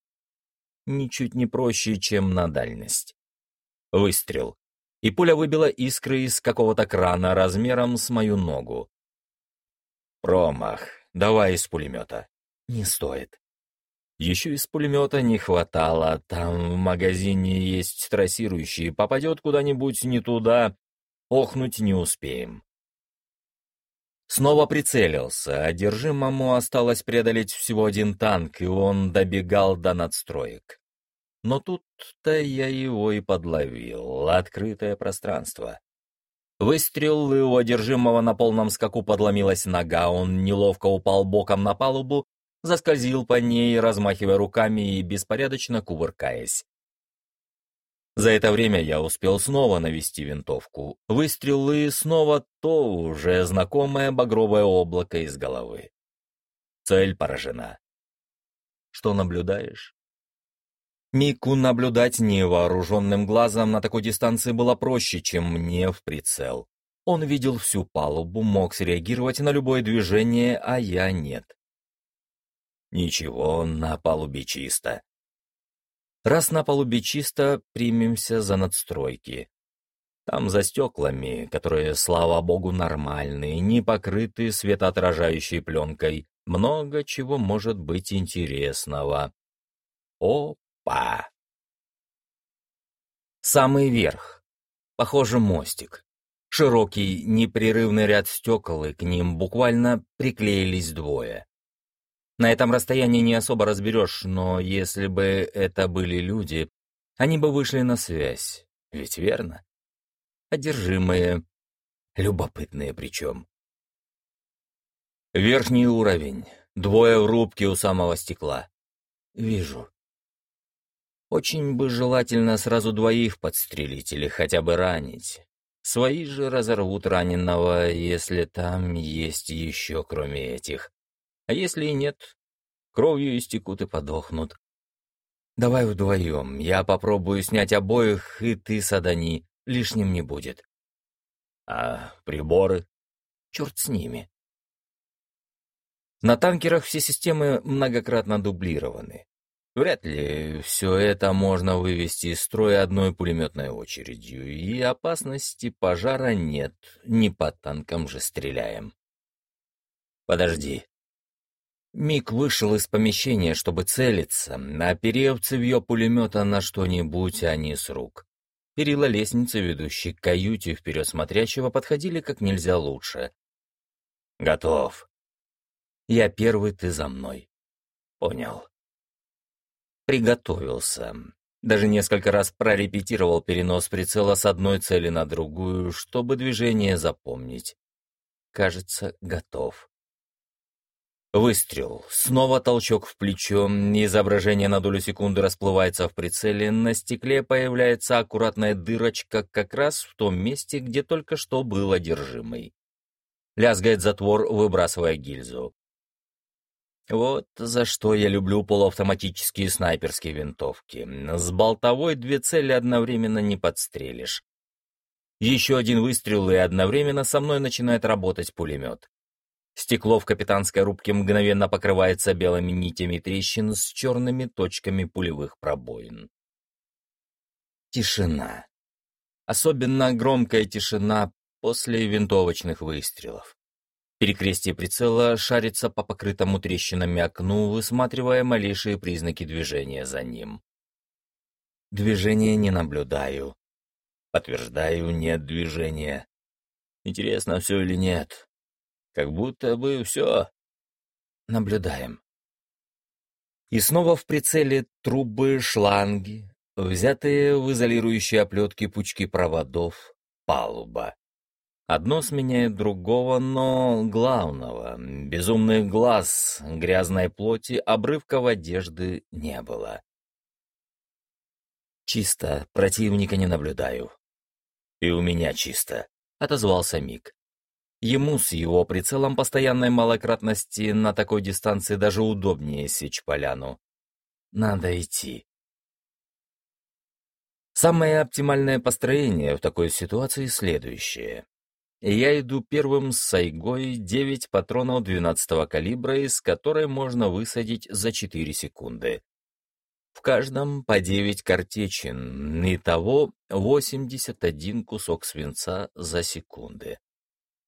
Ничуть не проще, чем на дальность. Выстрел. И пуля выбила искры из какого-то крана размером с мою ногу. Промах. Давай из пулемета. Не стоит. Еще из пулемета не хватало. Там в магазине есть трассирующий. Попадет куда-нибудь не туда. Охнуть не успеем. Снова прицелился. Одержимому осталось преодолеть всего один танк, и он добегал до надстроек. Но тут-то я его и подловил. Открытое пространство. Выстрел, и у одержимого на полном скаку подломилась нога, он неловко упал боком на палубу, заскользил по ней, размахивая руками и беспорядочно кувыркаясь. За это время я успел снова навести винтовку. Выстрел и снова то уже знакомое багровое облако из головы. Цель поражена. Что наблюдаешь? Мику наблюдать невооруженным глазом на такой дистанции было проще, чем мне в прицел. Он видел всю палубу, мог среагировать на любое движение, а я нет. Ничего, на палубе чисто. Раз на палубе чисто, примемся за надстройки. Там за стеклами, которые, слава богу, нормальные, не покрыты светоотражающей пленкой, много чего может быть интересного. О, Опа! Самый верх. Похоже, мостик. Широкий, непрерывный ряд стекол, и к ним буквально приклеились двое. На этом расстоянии не особо разберешь, но если бы это были люди, они бы вышли на связь. Ведь верно? Одержимые, любопытные причем. Верхний уровень. Двое в рубке у самого стекла. Вижу. Очень бы желательно сразу двоих подстрелить или хотя бы ранить. Свои же разорвут раненого, если там есть еще кроме этих. А если и нет, кровью истекут и подохнут. Давай вдвоем, я попробую снять обоих, и ты садани, лишним не будет. А приборы? Черт с ними. На танкерах все системы многократно дублированы. Вряд ли все это можно вывести из строя одной пулеметной очередью, и опасности пожара нет, не по танкам же стреляем. Подожди. Мик вышел из помещения, чтобы целиться, оперев цевье пулемета на что-нибудь, а не с рук. Перила лестницы, ведущей к каюте вперед смотрящего, подходили как нельзя лучше. «Готов», я первый, ты за мной. Понял. Приготовился. Даже несколько раз прорепетировал перенос прицела с одной цели на другую, чтобы движение запомнить. Кажется, готов. Выстрел. Снова толчок в плечо. Изображение на долю секунды расплывается в прицеле. На стекле появляется аккуратная дырочка как раз в том месте, где только что был одержимый. Лязгает затвор, выбрасывая гильзу. Вот за что я люблю полуавтоматические снайперские винтовки. С болтовой две цели одновременно не подстрелишь. Еще один выстрел, и одновременно со мной начинает работать пулемет. Стекло в капитанской рубке мгновенно покрывается белыми нитями трещин с черными точками пулевых пробоин. Тишина. Особенно громкая тишина после винтовочных выстрелов. Перекрестие прицела шарится по покрытому трещинами окну, высматривая малейшие признаки движения за ним. Движения не наблюдаю. Подтверждаю, нет движения. Интересно, все или нет? Как будто бы все. Наблюдаем. И снова в прицеле трубы, шланги, взятые в изолирующие оплетки пучки проводов, палуба. Одно сменяет другого, но главного, безумных глаз, грязной плоти, обрывков одежды не было. «Чисто, противника не наблюдаю». «И у меня чисто», — отозвался Мик. Ему с его прицелом постоянной малократности на такой дистанции даже удобнее сечь поляну. Надо идти. Самое оптимальное построение в такой ситуации следующее я иду первым с сайгой 9 патронов 12 калибра, из которой можно высадить за 4 секунды. В каждом по 9 картечин, итого 81 кусок свинца за секунды.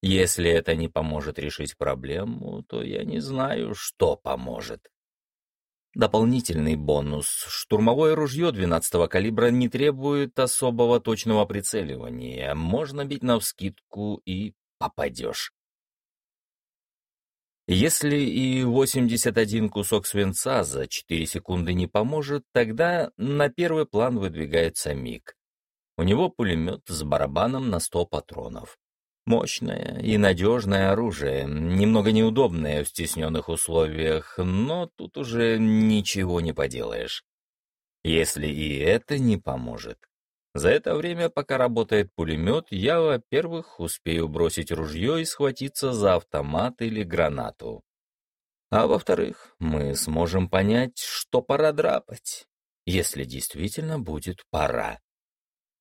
Если это не поможет решить проблему, то я не знаю, что поможет. Дополнительный бонус. Штурмовое ружье 12-го калибра не требует особого точного прицеливания. Можно бить навскидку и попадешь. Если и 81 кусок свинца за 4 секунды не поможет, тогда на первый план выдвигается МиГ. У него пулемет с барабаном на 100 патронов. Мощное и надежное оружие, немного неудобное в стесненных условиях, но тут уже ничего не поделаешь. Если и это не поможет. За это время, пока работает пулемет, я, во-первых, успею бросить ружье и схватиться за автомат или гранату. А во-вторых, мы сможем понять, что пора драпать, если действительно будет пора.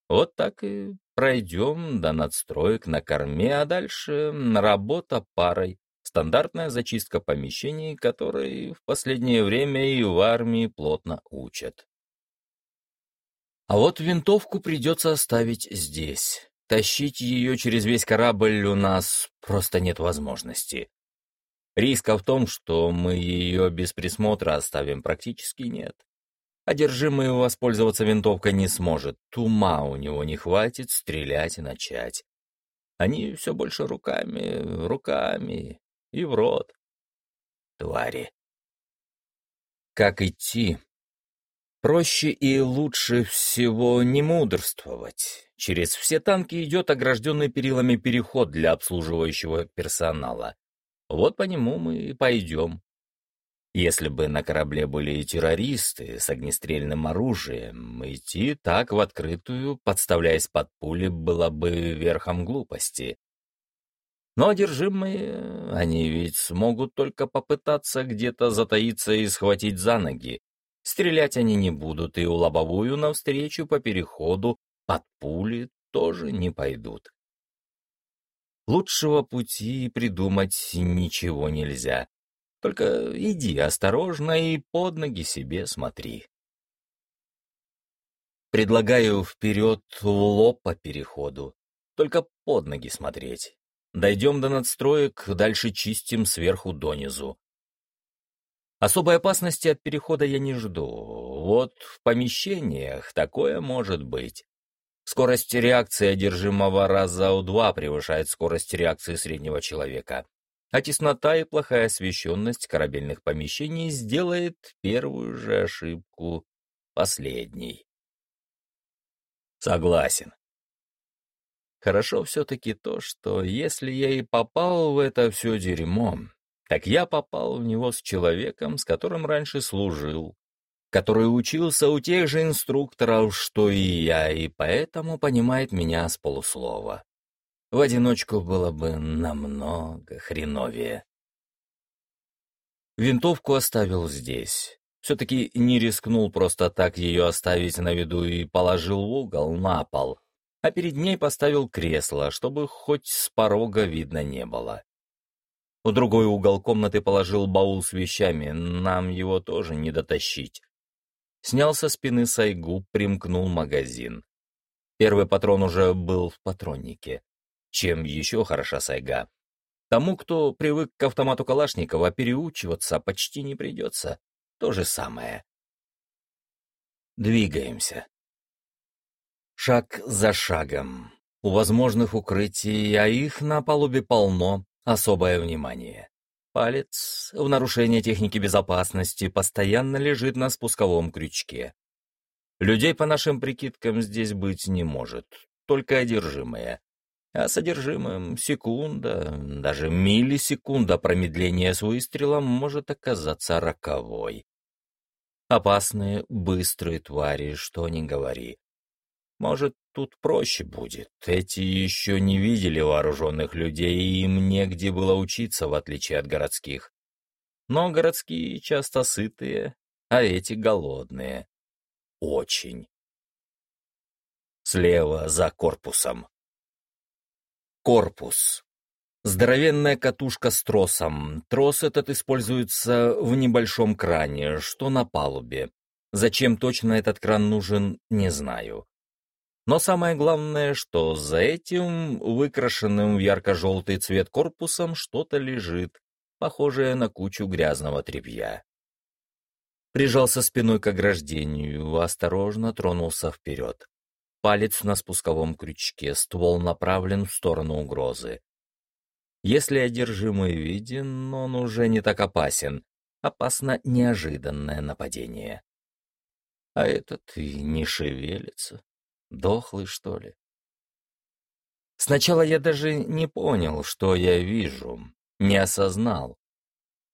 Вот так и пройдем до надстроек на корме, а дальше работа парой. Стандартная зачистка помещений, которые в последнее время и в армии плотно учат. А вот винтовку придется оставить здесь. Тащить ее через весь корабль у нас просто нет возможности. Риска в том, что мы ее без присмотра оставим, практически нет. Одержимый воспользоваться винтовкой не сможет, ума у него не хватит стрелять и начать. Они все больше руками, руками и в рот. Твари. Как идти? Проще и лучше всего не мудрствовать. Через все танки идет огражденный перилами переход для обслуживающего персонала. Вот по нему мы и пойдем. Если бы на корабле были террористы с огнестрельным оружием, идти так в открытую, подставляясь под пули, было бы верхом глупости. Но одержимые, они ведь смогут только попытаться где-то затаиться и схватить за ноги. Стрелять они не будут, и у лобовую навстречу по переходу под пули тоже не пойдут. Лучшего пути придумать ничего нельзя. Только иди осторожно и под ноги себе смотри. Предлагаю вперед в лоб по переходу, только под ноги смотреть. Дойдем до надстроек, дальше чистим сверху донизу. Особой опасности от перехода я не жду. Вот в помещениях такое может быть. Скорость реакции одержимого раза у два превышает скорость реакции среднего человека а теснота и плохая освещенность корабельных помещений сделает первую же ошибку последней. Согласен. Хорошо все-таки то, что если я и попал в это все дерьмо, так я попал в него с человеком, с которым раньше служил, который учился у тех же инструкторов, что и я, и поэтому понимает меня с полуслова. В одиночку было бы намного хреновее. Винтовку оставил здесь. Все-таки не рискнул просто так ее оставить на виду и положил в угол на пол, а перед ней поставил кресло, чтобы хоть с порога видно не было. В другой угол комнаты положил баул с вещами, нам его тоже не дотащить. Снял со спины сайгу, примкнул магазин. Первый патрон уже был в патроннике. Чем еще хороша сайга? Тому, кто привык к автомату Калашникова, переучиваться почти не придется. То же самое. Двигаемся. Шаг за шагом. У возможных укрытий, а их на палубе полно, особое внимание. Палец в нарушение техники безопасности постоянно лежит на спусковом крючке. Людей, по нашим прикидкам, здесь быть не может, только одержимые а содержимым секунда, даже миллисекунда промедления с выстрелом может оказаться роковой. Опасные, быстрые твари, что ни говори. Может, тут проще будет. Эти еще не видели вооруженных людей, и им негде было учиться, в отличие от городских. Но городские часто сытые, а эти голодные. Очень. Слева, за корпусом. Корпус. Здоровенная катушка с тросом. Трос этот используется в небольшом кране, что на палубе. Зачем точно этот кран нужен, не знаю. Но самое главное, что за этим выкрашенным в ярко-желтый цвет корпусом что-то лежит, похожее на кучу грязного тряпья. Прижался спиной к ограждению, осторожно тронулся вперед. Палец на спусковом крючке, ствол направлен в сторону угрозы. Если одержимый виден, он уже не так опасен. Опасно неожиданное нападение. А этот и не шевелится. Дохлый, что ли? Сначала я даже не понял, что я вижу, не осознал.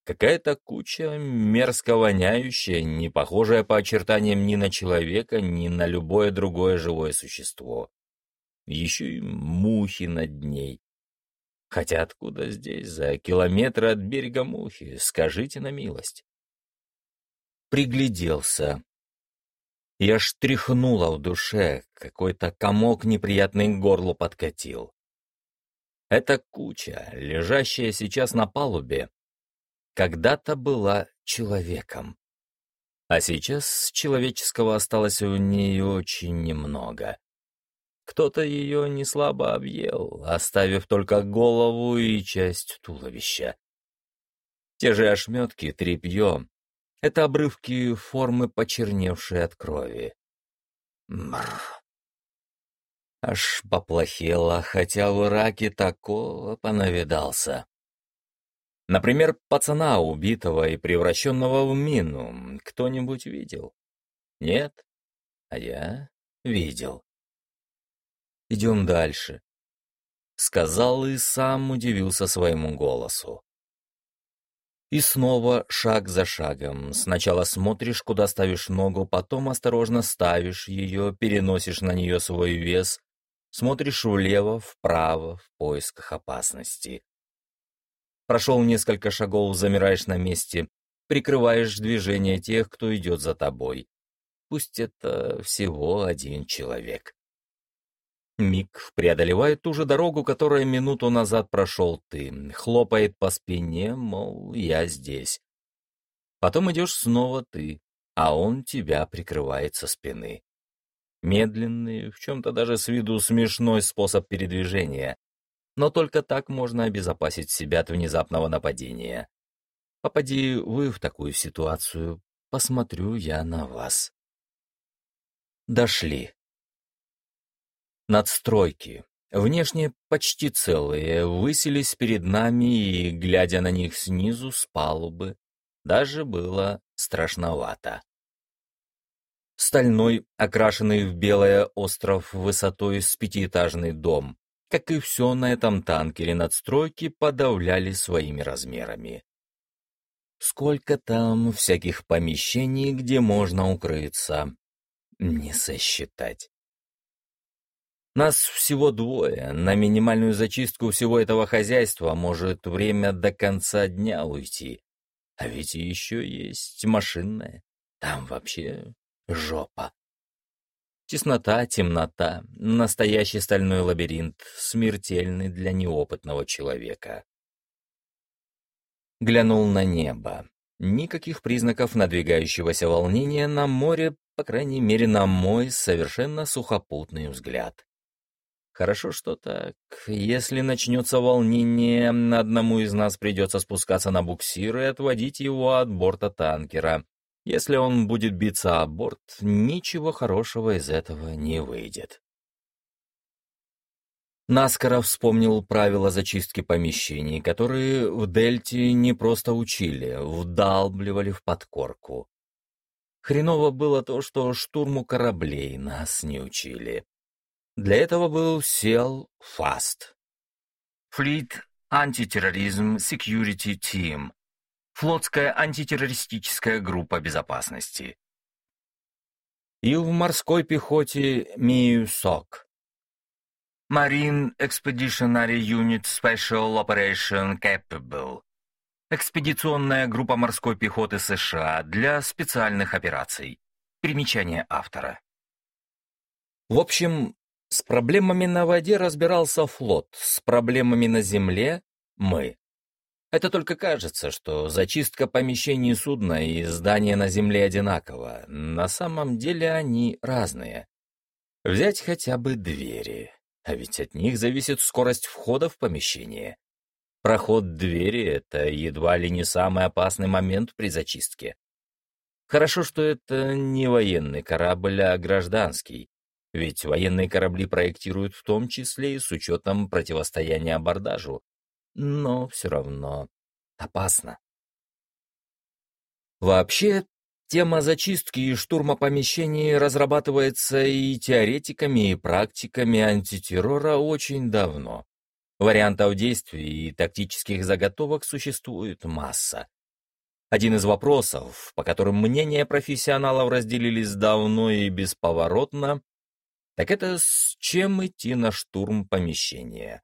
Какая-то куча мерзко воняющая, не похожая по очертаниям ни на человека, ни на любое другое живое существо. Еще и мухи над ней. Хотя откуда здесь, за километры от берега мухи, скажите на милость. Пригляделся. Я штрихнула в душе, какой-то комок неприятный к горлу подкатил. Эта куча, лежащая сейчас на палубе, когда-то была человеком. А сейчас человеческого осталось у нее очень немного. Кто-то ее не слабо объел, оставив только голову и часть туловища. Те же ошметки, тряпье — это обрывки формы, почерневшие от крови. Мрр. Аж поплохело, хотя в Ираке такого понавидался. Например, пацана убитого и превращенного в мину кто-нибудь видел? Нет? А я видел. Идем дальше. Сказал и сам удивился своему голосу. И снова шаг за шагом. Сначала смотришь, куда ставишь ногу, потом осторожно ставишь ее, переносишь на нее свой вес, смотришь влево, вправо, в поисках опасности. Прошел несколько шагов, замираешь на месте, прикрываешь движение тех, кто идет за тобой. Пусть это всего один человек. Миг преодолевает ту же дорогу, которую минуту назад прошел ты, хлопает по спине, мол, я здесь. Потом идешь снова ты, а он тебя прикрывает со спины. Медленный, в чем-то даже с виду смешной способ передвижения. Но только так можно обезопасить себя от внезапного нападения. Попади вы в такую ситуацию, посмотрю я на вас. Дошли. Надстройки, внешне почти целые, высились перед нами, и, глядя на них снизу, с палубы, даже было страшновато. Стальной, окрашенный в белое остров высотой с пятиэтажный дом, как и все на этом танкере надстройки, подавляли своими размерами. Сколько там всяких помещений, где можно укрыться, не сосчитать. Нас всего двое, на минимальную зачистку всего этого хозяйства может время до конца дня уйти. А ведь еще есть машинная. Там вообще жопа. Теснота, темнота, настоящий стальной лабиринт, смертельный для неопытного человека. Глянул на небо. Никаких признаков надвигающегося волнения на море, по крайней мере, на мой совершенно сухопутный взгляд. Хорошо, что так. Если начнется волнение, одному из нас придется спускаться на буксир и отводить его от борта танкера. Если он будет биться о борт, ничего хорошего из этого не выйдет. Наскоро вспомнил правила зачистки помещений, которые в Дельте не просто учили, вдалбливали в подкорку. Хреново было то, что штурму кораблей нас не учили. Для этого был сел FAST. Fleet Anti-Terrorism Security Team. Флотская антитеррористическая группа безопасности. И в морской пехоте МИЮСОК. Marine Expeditionary Unit Special Operation Capable. Экспедиционная группа морской пехоты США для специальных операций. Примечание автора. В общем, с проблемами на воде разбирался флот, с проблемами на земле — мы. Это только кажется, что зачистка помещений судна и здания на земле одинаково. На самом деле они разные. Взять хотя бы двери, а ведь от них зависит скорость входа в помещение. Проход двери — это едва ли не самый опасный момент при зачистке. Хорошо, что это не военный корабль, а гражданский. Ведь военные корабли проектируют в том числе и с учетом противостояния абордажу. Но все равно опасно. Вообще, тема зачистки и штурма помещений разрабатывается и теоретиками, и практиками антитеррора очень давно. Вариантов действий и тактических заготовок существует масса. Один из вопросов, по которым мнения профессионалов разделились давно и бесповоротно, так это с чем идти на штурм помещения?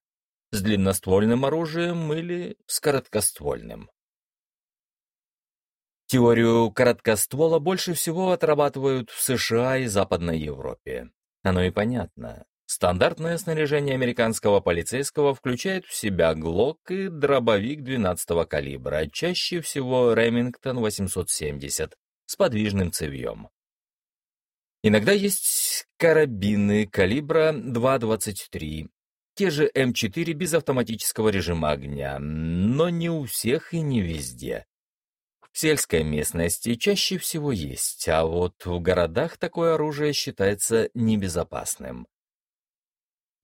С длинноствольным оружием или с короткоствольным? Теорию короткоствола больше всего отрабатывают в США и Западной Европе. Оно и понятно. Стандартное снаряжение американского полицейского включает в себя ГЛОК и дробовик 12-го калибра, чаще всего Ремингтон 870 с подвижным цевьем. Иногда есть карабины калибра 2.23, те же М4 без автоматического режима огня, но не у всех и не везде. В сельской местности чаще всего есть, а вот в городах такое оружие считается небезопасным.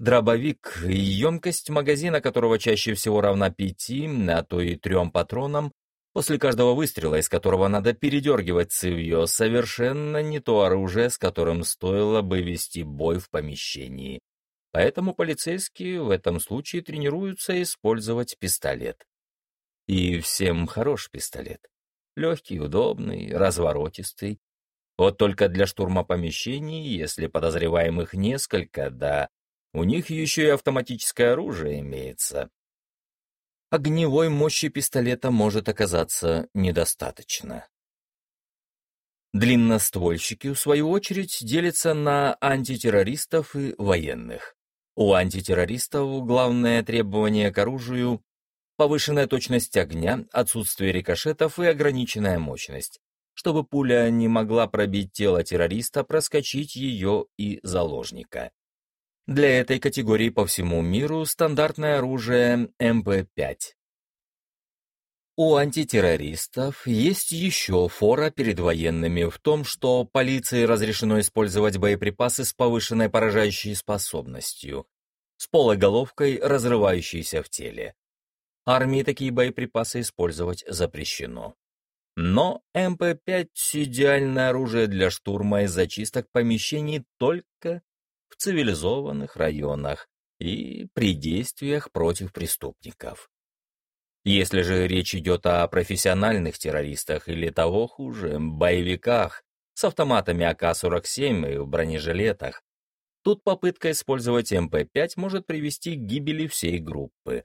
Дробовик и емкость магазина которого чаще всего равна пяти, а то и трем патронам, после каждого выстрела, из которого надо передергивать цевье, совершенно не то оружие, с которым стоило бы вести бой в помещении. Поэтому полицейские в этом случае тренируются использовать пистолет. И всем хорош пистолет. Легкий, удобный, разворотистый. Вот только для штурма помещений, если подозреваемых несколько, да, у них еще и автоматическое оружие имеется. Огневой мощи пистолета может оказаться недостаточно. Длинноствольщики, в свою очередь, делятся на антитеррористов и военных. У антитеррористов главное требование к оружию — повышенная точность огня, отсутствие рикошетов и ограниченная мощность, чтобы пуля не могла пробить тело террориста, проскочить ее и заложника. Для этой категории по всему миру стандартное оружие МП-5. У антитеррористов есть еще фора перед военными в том, что полиции разрешено использовать боеприпасы с повышенной поражающей способностью, с пологоловкой, разрывающейся в теле. Армии такие боеприпасы использовать запрещено. Но МП-5 — идеальное оружие для штурма и зачисток помещений только в цивилизованных районах и при действиях против преступников. Если же речь идет о профессиональных террористах или того хуже, боевиках с автоматами АК-47 и в бронежилетах, тут попытка использовать МП-5 может привести к гибели всей группы.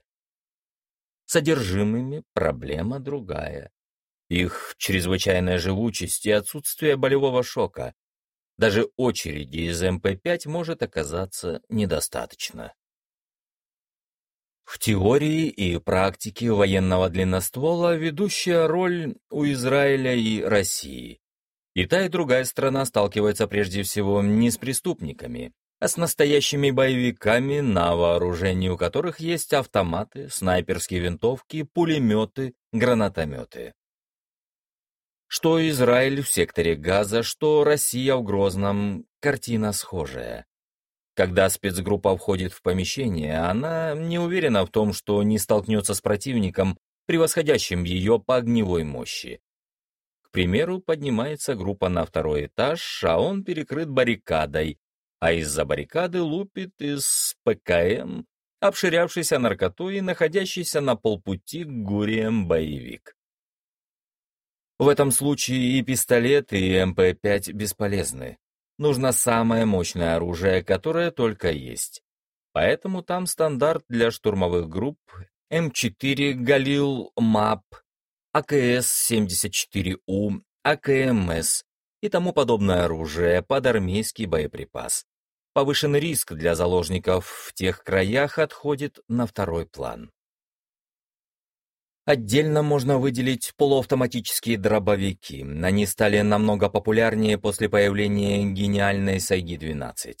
С одержимыми проблема другая. Их чрезвычайная живучесть и отсутствие болевого шока. Даже очереди из МП-5 может оказаться недостаточно. В теории и практике военного длинноствола ведущая роль у Израиля и России. И та, и другая страна сталкивается прежде всего не с преступниками, а с настоящими боевиками, на вооружении у которых есть автоматы, снайперские винтовки, пулеметы, гранатометы. Что Израиль в секторе Газа, что Россия в Грозном, картина схожая. Когда спецгруппа входит в помещение, она не уверена в том, что не столкнется с противником, превосходящим ее по огневой мощи. К примеру, поднимается группа на второй этаж, а он перекрыт баррикадой, а из-за баррикады лупит из ПКМ, обширявшийся наркотой и находящийся на полпути к Гуриям боевик. В этом случае и пистолет, и МП-5 бесполезны нужно самое мощное оружие, которое только есть. Поэтому там стандарт для штурмовых групп М4 Галил МАП, АКС-74У, АКМС и тому подобное оружие под армейский боеприпас. Повышенный риск для заложников в тех краях отходит на второй план. Отдельно можно выделить полуавтоматические дробовики. Они стали намного популярнее после появления гениальной Сайги-12.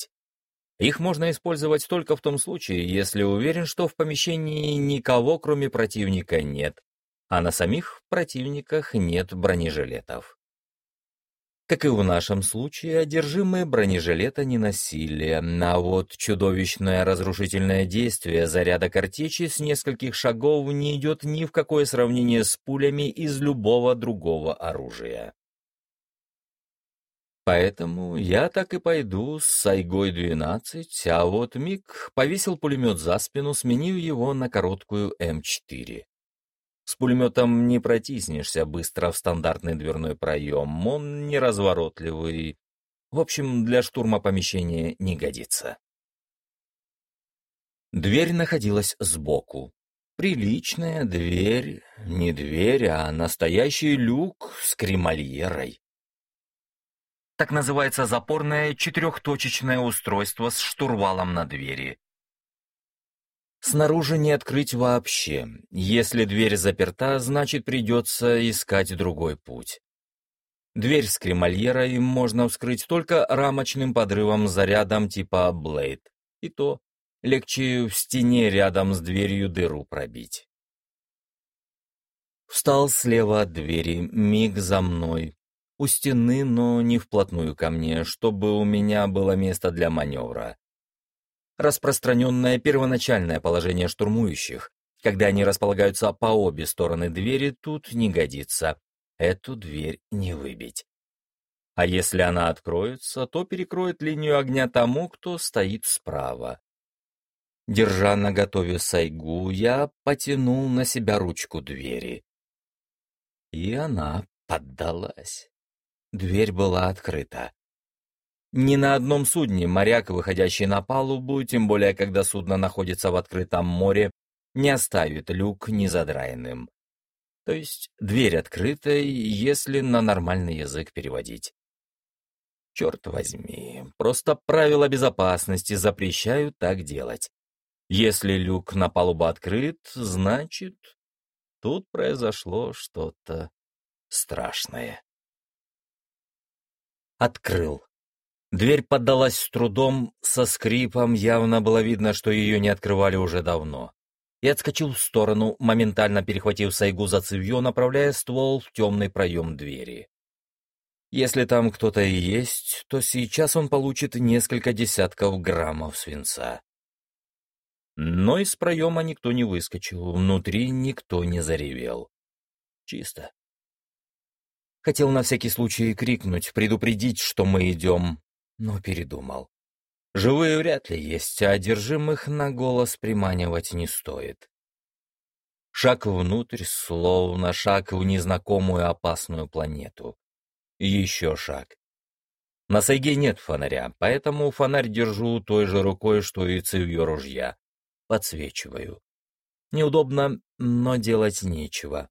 Их можно использовать только в том случае, если уверен, что в помещении никого, кроме противника, нет, а на самих противниках нет бронежилетов. Как и в нашем случае, одержимые бронежилета не носили, а вот чудовищное разрушительное действие заряда картечи с нескольких шагов не идет ни в какое сравнение с пулями из любого другого оружия. Поэтому я так и пойду с Сайгой-12, а вот Мик повесил пулемет за спину, сменив его на короткую М4. С пулеметом не протиснешься быстро в стандартный дверной проем, он неразворотливый. В общем, для штурма помещения не годится. Дверь находилась сбоку. Приличная дверь, не дверь, а настоящий люк с кремольерой. Так называется запорное четырехточечное устройство с штурвалом на двери. Снаружи не открыть вообще. Если дверь заперта, значит придется искать другой путь. Дверь с кремольерой можно вскрыть только рамочным подрывом зарядом типа Blade. И то легче в стене рядом с дверью дыру пробить. Встал слева от двери, миг за мной. У стены, но не вплотную ко мне, чтобы у меня было место для маневра распространенное первоначальное положение штурмующих. Когда они располагаются по обе стороны двери, тут не годится. Эту дверь не выбить. А если она откроется, то перекроет линию огня тому, кто стоит справа. Держа на готове сайгу, я потянул на себя ручку двери. И она поддалась. Дверь была открыта. Ни на одном судне моряк, выходящий на палубу, тем более когда судно находится в открытом море, не оставит люк незадраенным. То есть дверь открытой, если на нормальный язык переводить. Черт возьми, просто правила безопасности запрещают так делать. Если люк на палубу открыт, значит, тут произошло что-то страшное. Открыл. Дверь поддалась с трудом, со скрипом, явно было видно, что ее не открывали уже давно. И отскочил в сторону, моментально перехватив Сайгу за цевьё, направляя ствол в темный проем двери. Если там кто-то и есть, то сейчас он получит несколько десятков граммов свинца. Но из проема никто не выскочил, внутри никто не заревел. Чисто. Хотел на всякий случай крикнуть, предупредить, что мы идем, но передумал. Живые вряд ли есть, а одержимых на голос приманивать не стоит. Шаг внутрь, словно шаг в незнакомую опасную планету. Еще шаг. На сайге нет фонаря, поэтому фонарь держу той же рукой, что и цевьё ружья. Подсвечиваю. Неудобно, но делать нечего.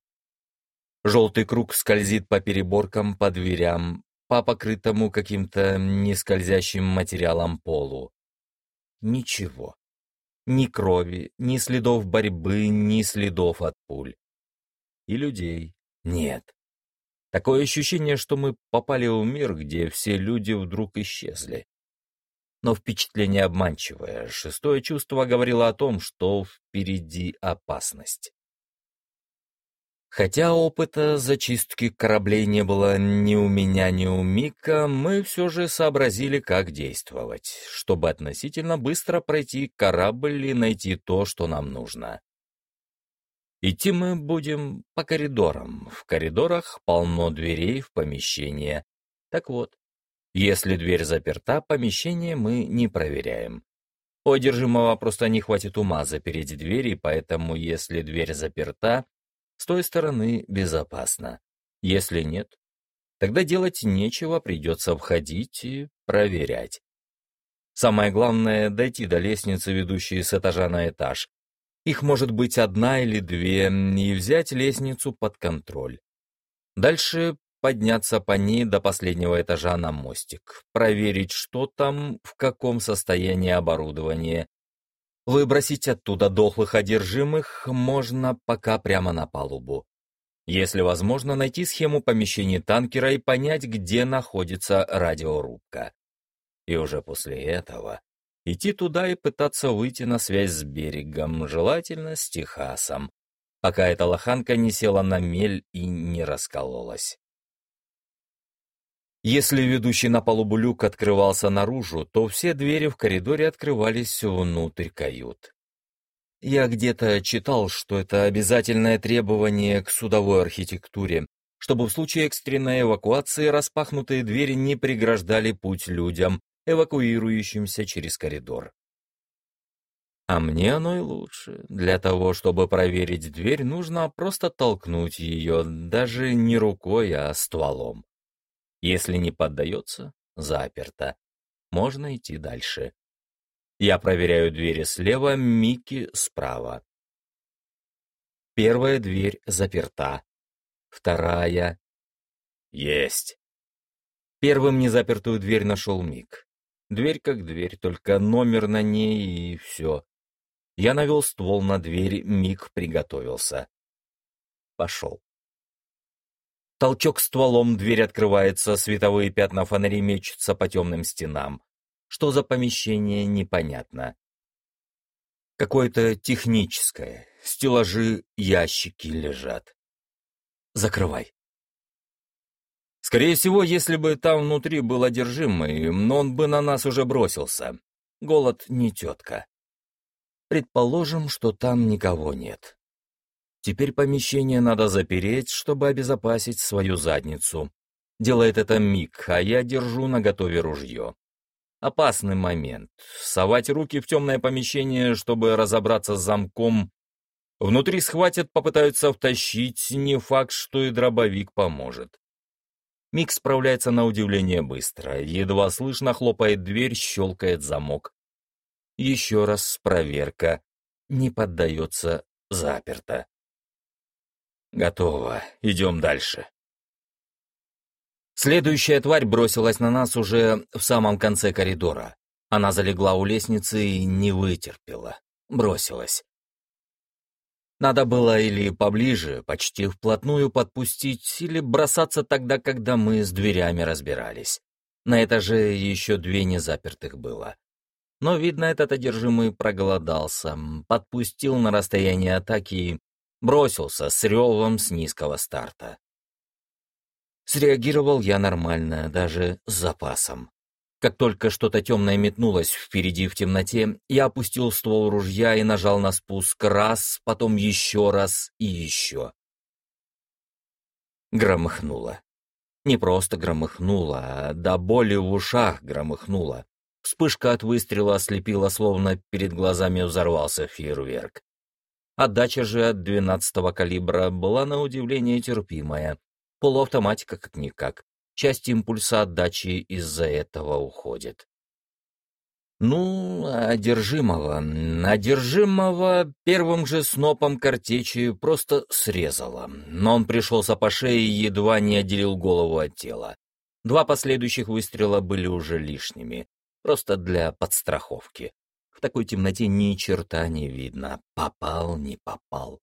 Желтый круг скользит по переборкам, по дверям, по покрытому каким-то нескользящим материалом полу. Ничего. Ни крови, ни следов борьбы, ни следов от пуль. И людей нет. Такое ощущение, что мы попали в мир, где все люди вдруг исчезли. Но впечатление обманчивое. Шестое чувство говорило о том, что впереди опасность. Хотя опыта зачистки кораблей не было ни у меня, ни у Мика, мы все же сообразили, как действовать, чтобы относительно быстро пройти корабль и найти то, что нам нужно. Идти мы будем по коридорам. В коридорах полно дверей в помещение. Так вот, если дверь заперта, помещение мы не проверяем. У одержимого просто не хватит ума запереть двери, поэтому если дверь заперта, с той стороны безопасно. Если нет, тогда делать нечего, придется входить и проверять. Самое главное — дойти до лестницы, ведущей с этажа на этаж. Их может быть одна или две, и взять лестницу под контроль. Дальше подняться по ней до последнего этажа на мостик, проверить, что там, в каком состоянии оборудование, Выбросить оттуда дохлых одержимых можно пока прямо на палубу. Если возможно, найти схему помещения танкера и понять, где находится радиорубка. И уже после этого идти туда и пытаться выйти на связь с берегом, желательно с Техасом, пока эта лоханка не села на мель и не раскололась. Если ведущий на палубу люк открывался наружу, то все двери в коридоре открывались внутрь кают. Я где-то читал, что это обязательное требование к судовой архитектуре, чтобы в случае экстренной эвакуации распахнутые двери не преграждали путь людям, эвакуирующимся через коридор. А мне оно и лучше. Для того, чтобы проверить дверь, нужно просто толкнуть ее, даже не рукой, а стволом. Если не поддается, заперто. Можно идти дальше. Я проверяю двери слева, Микки справа. Первая дверь заперта. Вторая. Есть. Первым незапертую дверь нашел Мик. Дверь как дверь, только номер на ней и все. Я навел ствол на дверь, Мик приготовился. Пошел. Толчок стволом, дверь открывается, световые пятна фонарей мечутся по темным стенам. Что за помещение, непонятно. Какое-то техническое. Стеллажи, ящики лежат. Закрывай. Скорее всего, если бы там внутри был одержимый, он бы на нас уже бросился. Голод не тетка. Предположим, что там никого нет. Теперь помещение надо запереть, чтобы обезопасить свою задницу. Делает это Мик, а я держу наготове ружье. Опасный момент. Совать руки в темное помещение, чтобы разобраться с замком. Внутри схватят, попытаются втащить, не факт, что и дробовик поможет. Мик справляется на удивление быстро. Едва слышно хлопает дверь, щелкает замок. Еще раз проверка. Не поддается, заперто. Готово. Идем дальше. Следующая тварь бросилась на нас уже в самом конце коридора. Она залегла у лестницы и не вытерпела. Бросилась. Надо было или поближе, почти вплотную подпустить, или бросаться тогда, когда мы с дверями разбирались. На этаже еще две незапертых было. Но, видно, этот одержимый проголодался, подпустил на расстояние атаки бросился с ревом с низкого старта. Среагировал я нормально, даже с запасом. Как только что-то темное метнулось впереди в темноте, я опустил ствол ружья и нажал на спуск раз, потом еще раз и еще. Громыхнуло. Не просто громыхнуло, а до боли в ушах громыхнуло. Вспышка от выстрела ослепила, словно перед глазами взорвался фейерверк. Отдача же от двенадцатого калибра была на удивление терпимая. Полуавтоматика как-никак часть импульса отдачи из-за этого уходит. Ну, одержимого, одержимого первым же снопом картечи просто срезало, но он пришелся по шее и едва не отделил голову от тела. Два последующих выстрела были уже лишними, просто для подстраховки. В такой темноте ни черта не видно, попал, не попал.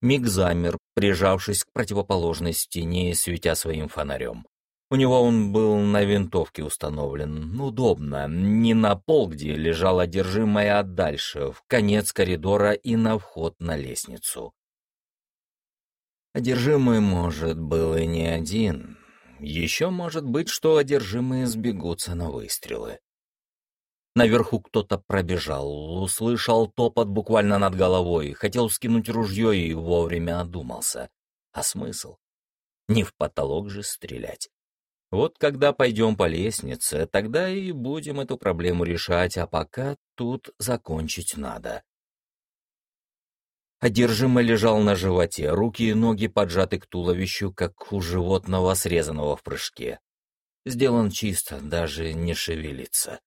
Миг замер, прижавшись к противоположной стене светя своим фонарем. У него он был на винтовке установлен, удобно, не на пол, где лежал одержимый, а дальше, в конец коридора и на вход на лестницу. Одержимый, может, был и не один. Еще может быть, что одержимые сбегутся на выстрелы. Наверху кто-то пробежал, услышал топот буквально над головой, хотел скинуть ружье и вовремя одумался. А смысл? Не в потолок же стрелять. Вот когда пойдем по лестнице, тогда и будем эту проблему решать, а пока тут закончить надо. Одержимо лежал на животе, руки и ноги поджаты к туловищу, как у животного, срезанного в прыжке. Сделан чисто, даже не шевелится.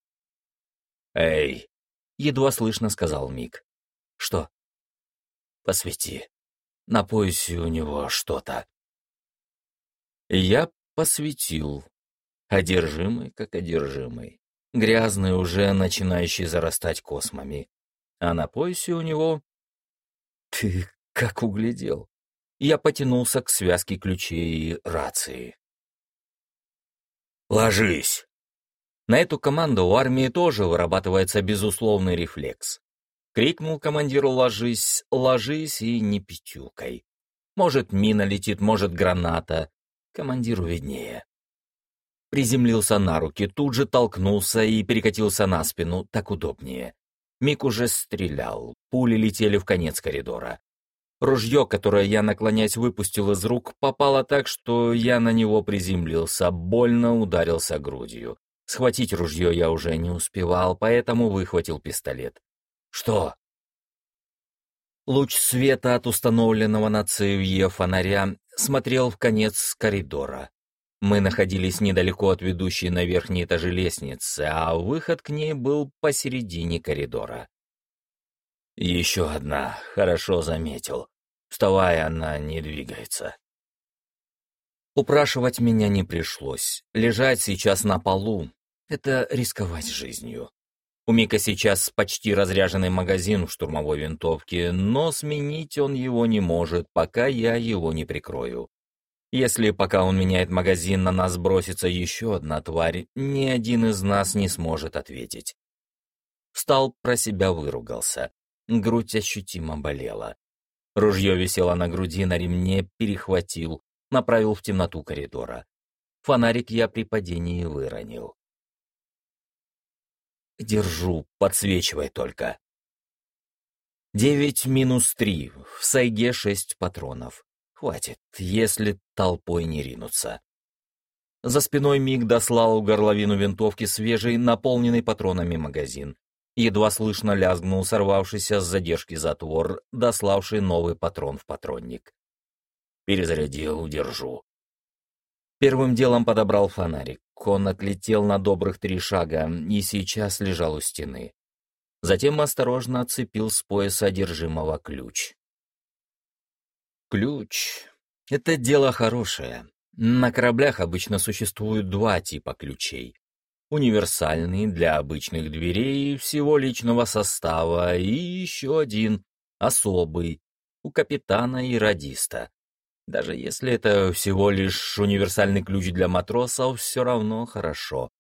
«Эй!» — едва слышно сказал Мик. «Что?» «Посвети. На поясе у него что-то». Я посветил. Одержимый, как одержимый. Грязный, уже начинающий зарастать космами. А на поясе у него... Ты как углядел? Я потянулся к связке ключей и рации. «Ложись!» На эту команду у армии тоже вырабатывается безусловный рефлекс. Крикнул командиру «Ложись, ложись» и не пятюкой. Может, мина летит, может, граната. Командиру виднее. Приземлился на руки, тут же толкнулся и перекатился на спину, так удобнее. Мик уже стрелял, пули летели в конец коридора. Ружье, которое я, наклонясь, выпустил из рук, попало так, что я на него приземлился, больно ударился грудью. Схватить ружье я уже не успевал, поэтому выхватил пистолет. «Что?» Луч света от установленного на цевье фонаря смотрел в конец коридора. Мы находились недалеко от ведущей на верхние этажи лестницы, а выход к ней был посередине коридора. «Еще одна, хорошо заметил. Вставая, она не двигается». Упрашивать меня не пришлось. Лежать сейчас на полу, это рисковать жизнью. У Мика сейчас почти разряженный магазин в штурмовой винтовке, но сменить он его не может, пока я его не прикрою. Если пока он меняет магазин, на нас бросится еще одна тварь, ни один из нас не сможет ответить. Встал, про себя выругался. Грудь ощутимо болела. Ружье висело на груди, на ремне перехватил, направил в темноту коридора. Фонарик я при падении выронил. Держу, подсвечивай только. Девять минус три. В сайге шесть патронов. Хватит, если толпой не ринуться. За спиной Миг дослал в горловину винтовки свежий, наполненный патронами магазин. Едва слышно лязгнул сорвавшийся с задержки затвор, дославший новый патрон в патронник. Перезарядил, держу. Первым делом подобрал фонарик. Он отлетел на добрых три шага и сейчас лежал у стены. Затем осторожно отцепил с пояса одержимого ключ. Ключ — это дело хорошее. На кораблях обычно существуют два типа ключей. Универсальный для обычных дверей всего личного состава и еще один, особый, у капитана и радиста. Даже если это всего лишь универсальный ключ для матросов, все равно хорошо.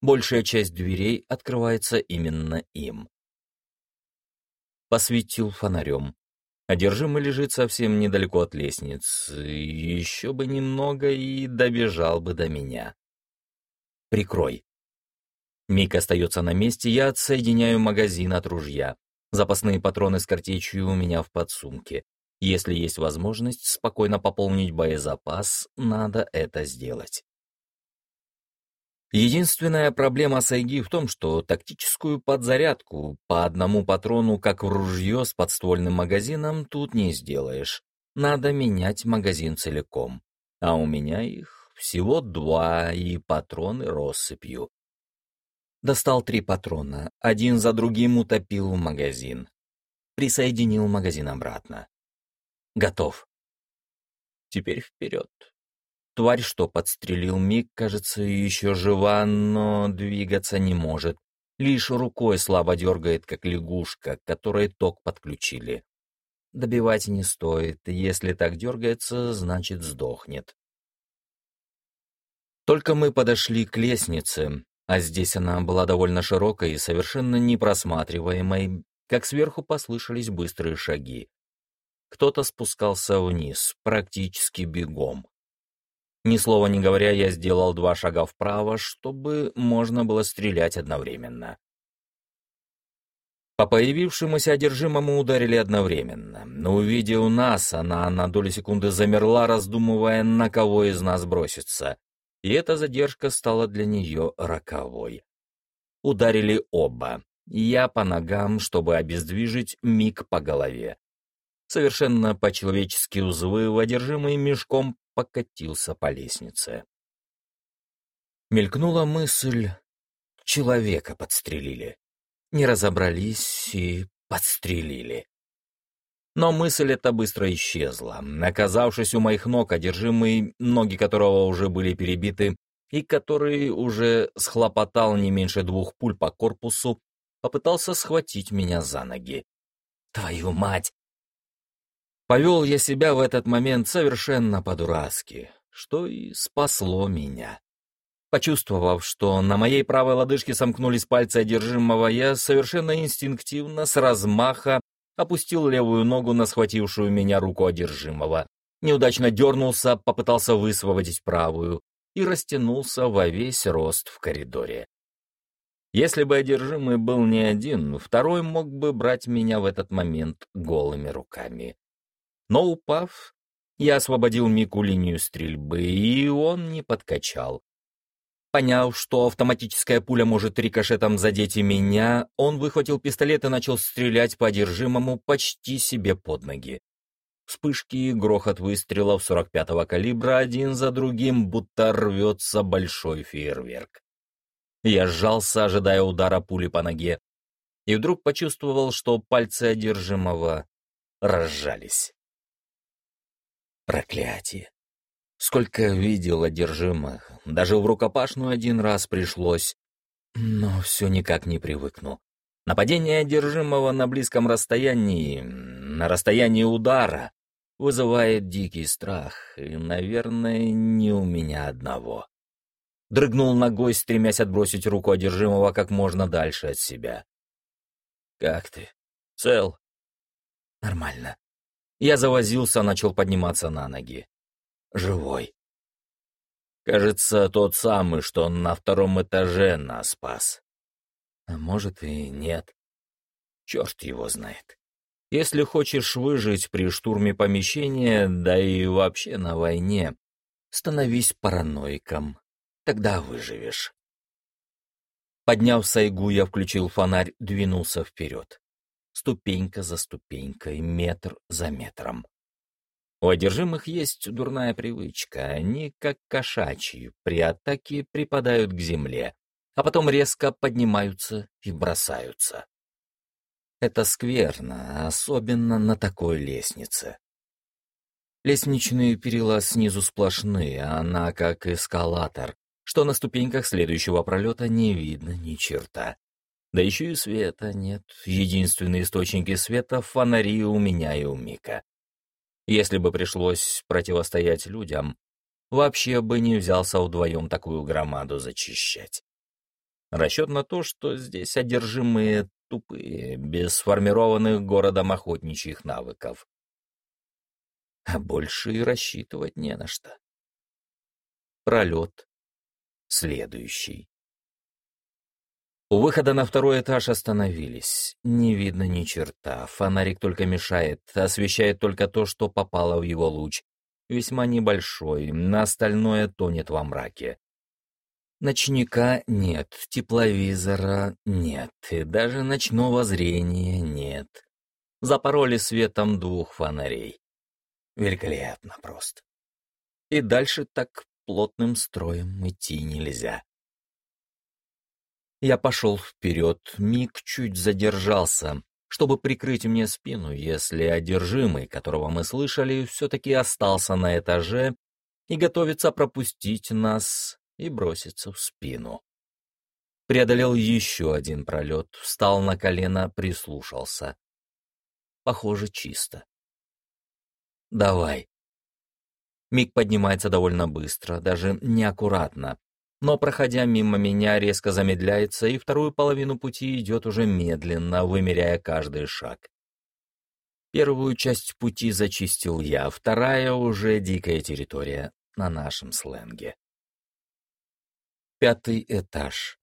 Большая часть дверей открывается именно им. Посветил фонарем. Одержимый лежит совсем недалеко от лестницы. Еще бы немного и добежал бы до меня. Прикрой. Мик остается на месте, я отсоединяю магазин от ружья. Запасные патроны с картечью у меня в подсумке. Если есть возможность спокойно пополнить боезапас, надо это сделать. Единственная проблема Сайги в том, что тактическую подзарядку по одному патрону, как в ружье с подствольным магазином, тут не сделаешь. Надо менять магазин целиком. А у меня их всего два, и патроны россыпью. Достал три патрона, один за другим утопил в магазин. Присоединил магазин обратно. Готов. Теперь вперед. Тварь, что подстрелил Мик, кажется, еще жива, но двигаться не может. Лишь рукой слабо дергает, как лягушка, которой ток подключили. Добивать не стоит, если так дергается, значит сдохнет. Только мы подошли к лестнице, а здесь она была довольно широкой и совершенно непросматриваемой, как сверху послышались быстрые шаги. Кто-то спускался вниз, практически бегом. Ни слова не говоря, я сделал два шага вправо, чтобы можно было стрелять одновременно. По появившемуся одержимому ударили одновременно, но увидев нас, она на долю секунды замерла, раздумывая, на кого из нас броситься, и эта задержка стала для нее роковой. Ударили оба, я по ногам, чтобы обездвижить, миг по голове. Совершенно по-человечески взвыв, одержимый мешком покатился по лестнице. Мелькнула мысль, человека подстрелили. Не разобрались и подстрелили. Но мысль эта быстро исчезла. Оказавшись у моих ног, одержимый, ноги которого уже были перебиты, и который уже схлопотал не меньше двух пуль по корпусу, попытался схватить меня за ноги. «Твою мать! Повел я себя в этот момент совершенно по-дурацки, что и спасло меня. Почувствовав, что на моей правой лодыжке сомкнулись пальцы одержимого, я совершенно инстинктивно, с размаха, опустил левую ногу на схватившую меня руку одержимого, неудачно дернулся, попытался высвободить правую и растянулся во весь рост в коридоре. Если бы одержимый был не один, второй мог бы брать меня в этот момент голыми руками. Но упав, я освободил Мику линию стрельбы, и он не подкачал. Поняв, что автоматическая пуля может рикошетом задеть и меня, он выхватил пистолет и начал стрелять по одержимому почти себе под ноги. Вспышки и грохот выстрелов 45-го калибра один за другим, будто рвется большой фейерверк. Я сжался, ожидая удара пули по ноге, и вдруг почувствовал, что пальцы одержимого разжались. Проклятие. Сколько видел одержимых, даже в рукопашную один раз пришлось, но все никак не привыкну. Нападение одержимого на близком расстоянии, на расстоянии удара, вызывает дикий страх, и, наверное, не у меня одного. Дрыгнул ногой, стремясь отбросить руку одержимого как можно дальше от себя. «Как ты? Цел?» «Нормально. Я завозился, начал подниматься на ноги. Живой. Кажется, тот самый, что на втором этаже нас спас. А может и нет. Черт его знает. Если хочешь выжить при штурме помещения, да и вообще на войне, становись параноиком, тогда выживешь. Подняв сайгу, я включил фонарь, двинулся вперед. Ступенька за ступенькой, метр за метром. У одержимых есть дурная привычка. Они, как кошачьи, при атаке припадают к земле, а потом резко поднимаются и бросаются. Это скверно, особенно на такой лестнице. Лестничные перила снизу сплошные, она как эскалатор, что на ступеньках следующего пролета не видно ни черта. Да еще и света нет. Единственные источники света — фонари у меня и у Мика. Если бы пришлось противостоять людям, вообще бы не взялся вдвоем такую громаду зачищать. Расчет на то, что здесь одержимые тупые, без сформированных городом охотничьих навыков. А больше и рассчитывать не на что. Пролет, следующий. У выхода на второй этаж остановились. Не видно ни черта, фонарик только мешает, освещает только то, что попало в его луч. Весьма небольшой, на остальное тонет во мраке. Ночника нет, тепловизора нет, и даже ночного зрения нет. Запороли светом двух фонарей. Великолепно просто. И дальше так плотным строем идти нельзя. Я пошел вперед, миг чуть задержался, чтобы прикрыть мне спину, если одержимый, которого мы слышали, все-таки остался на этаже и готовится пропустить нас и броситься в спину. Преодолел еще один пролет, встал на колено, прислушался. Похоже, чисто. «Давай», Миг поднимается довольно быстро, даже неаккуратно, но, проходя мимо меня, резко замедляется и вторую половину пути идет уже медленно, вымеряя каждый шаг. Первую часть пути зачистил я, вторая уже дикая территория на нашем сленге. Пятый этаж.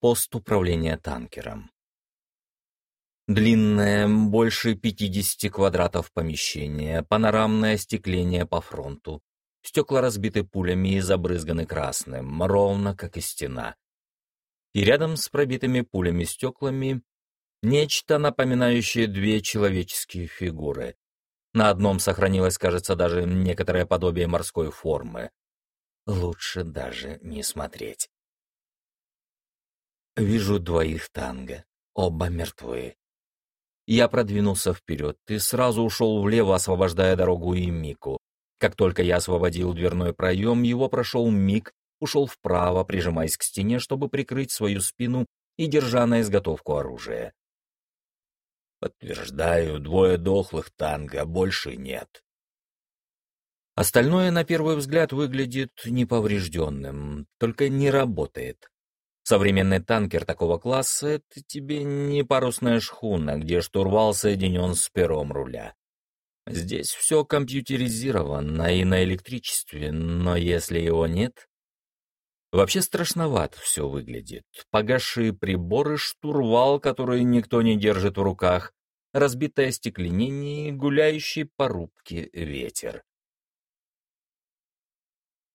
Пост управления танкером. Длинное, больше 50 квадратов помещение, панорамное остекление по фронту. Стекла разбиты пулями и забрызганы красным, ровно как и стена. И рядом с пробитыми пулями стеклами нечто, напоминающее две человеческие фигуры. На одном сохранилось, кажется, даже некоторое подобие морской формы. Лучше даже не смотреть. Вижу двоих танго, оба мертвы. Я продвинулся вперед и сразу ушел влево, освобождая дорогу и Мику. Как только я освободил дверной проем, его прошел Мик, ушел вправо, прижимаясь к стене, чтобы прикрыть свою спину и держа на изготовку оружие. Подтверждаю, двое дохлых танго, больше нет. Остальное, на первый взгляд, выглядит неповрежденным, только не работает. Современный танкер такого класса — это тебе не парусная шхуна, где штурвал соединен с пером руля. Здесь все компьютеризировано и на электричестве, но если его нет... Вообще страшновато все выглядит. Погасшие приборы, штурвал, который никто не держит в руках, разбитое стекленение и гуляющий по рубке ветер.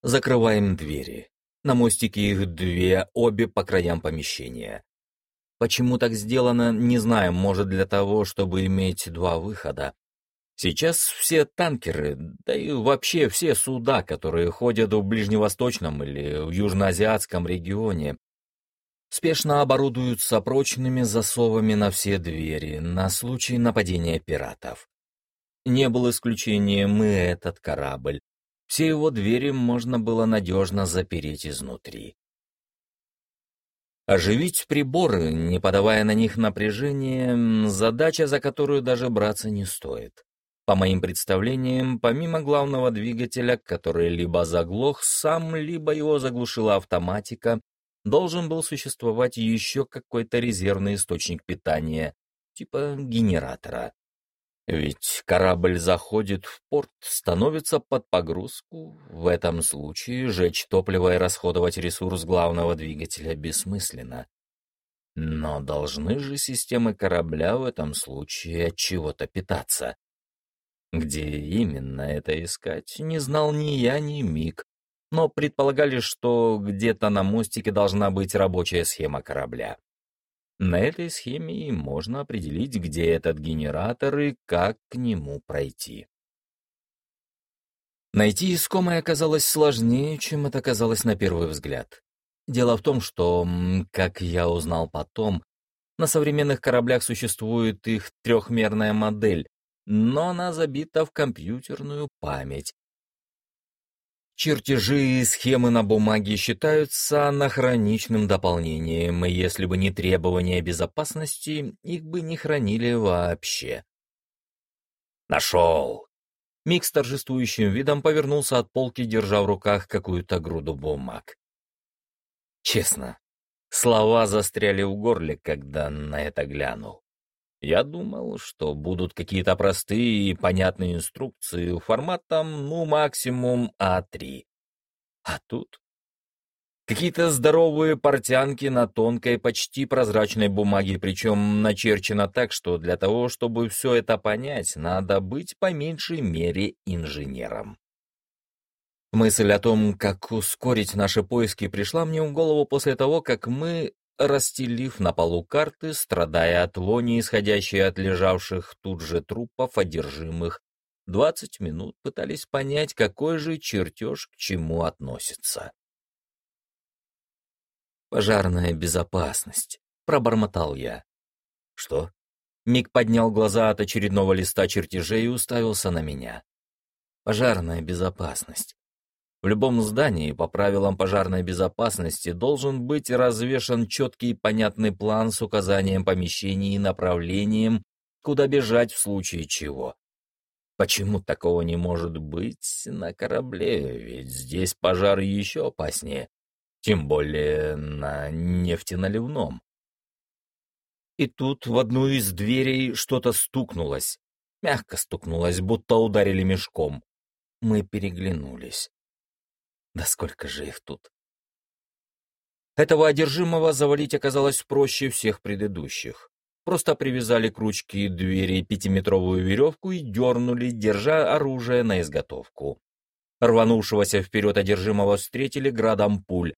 Закрываем двери. На мостике их две, обе по краям помещения. Почему так сделано, не знаю, может для того, чтобы иметь два выхода. Сейчас все танкеры, да и вообще все суда, которые ходят в ближневосточном или в южноазиатском регионе, спешно оборудуются прочными засовами на все двери на случай нападения пиратов. Не был исключением и этот корабль, все его двери можно было надежно запереть изнутри. Оживить приборы, не подавая на них напряжения, задача, за которую даже браться не стоит. По моим представлениям, помимо главного двигателя, который либо заглох сам, либо его заглушила автоматика, должен был существовать еще какой-то резервный источник питания, типа генератора. Ведь корабль заходит в порт, становится под погрузку. В этом случае жечь топливо и расходовать ресурс главного двигателя бессмысленно. Но должны же системы корабля в этом случае от чего-то питаться. Где именно это искать, не знал ни я, ни Мик, но предполагали, что где-то на мостике должна быть рабочая схема корабля. На этой схеме можно определить, где этот генератор и как к нему пройти. Найти искомое оказалось сложнее, чем это казалось на первый взгляд. Дело в том, что, как я узнал потом, на современных кораблях существует их трехмерная модель, но она забита в компьютерную память. Чертежи и схемы на бумаге считаются анахроничным дополнением, и если бы не требования безопасности, их бы не хранили вообще. «Нашел!» Мик с торжествующим видом повернулся от полки, держа в руках какую-то груду бумаг. Честно, слова застряли в горле, когда на это глянул. Я думал, что будут какие-то простые и понятные инструкции форматом, ну, максимум А3. А тут Какие-то здоровые портянки на тонкой, почти прозрачной бумаге, причем начерчено так, что для того, чтобы все это понять, надо быть по меньшей мере инженером. Мысль о том, как ускорить наши поиски, пришла мне в голову после того, как мы, расстелив на полу карты, страдая от вони, исходящей от лежавших тут же трупов одержимых, двадцать минут пытались понять, какой же чертеж к чему относится. «Пожарная безопасность», — пробормотал я. «Что?» Мик поднял глаза от очередного листа чертежей и уставился на меня. «Пожарная безопасность. В любом здании по правилам пожарной безопасности должен быть развешан четкий и понятный план с указанием помещений и направлением, куда бежать в случае чего. Почему такого не может быть на корабле, ведь здесь пожар еще опаснее тем более на нефтеналивном. И тут в одну из дверей что-то стукнулось. Мягко стукнулось, будто ударили мешком. Мы переглянулись. Да сколько же их тут? Этого одержимого завалить оказалось проще всех предыдущих. Просто привязали к ручке двери пятиметровую веревку и дернули, держа оружие на изготовку. Рванувшегося вперед одержимого встретили градом пуль,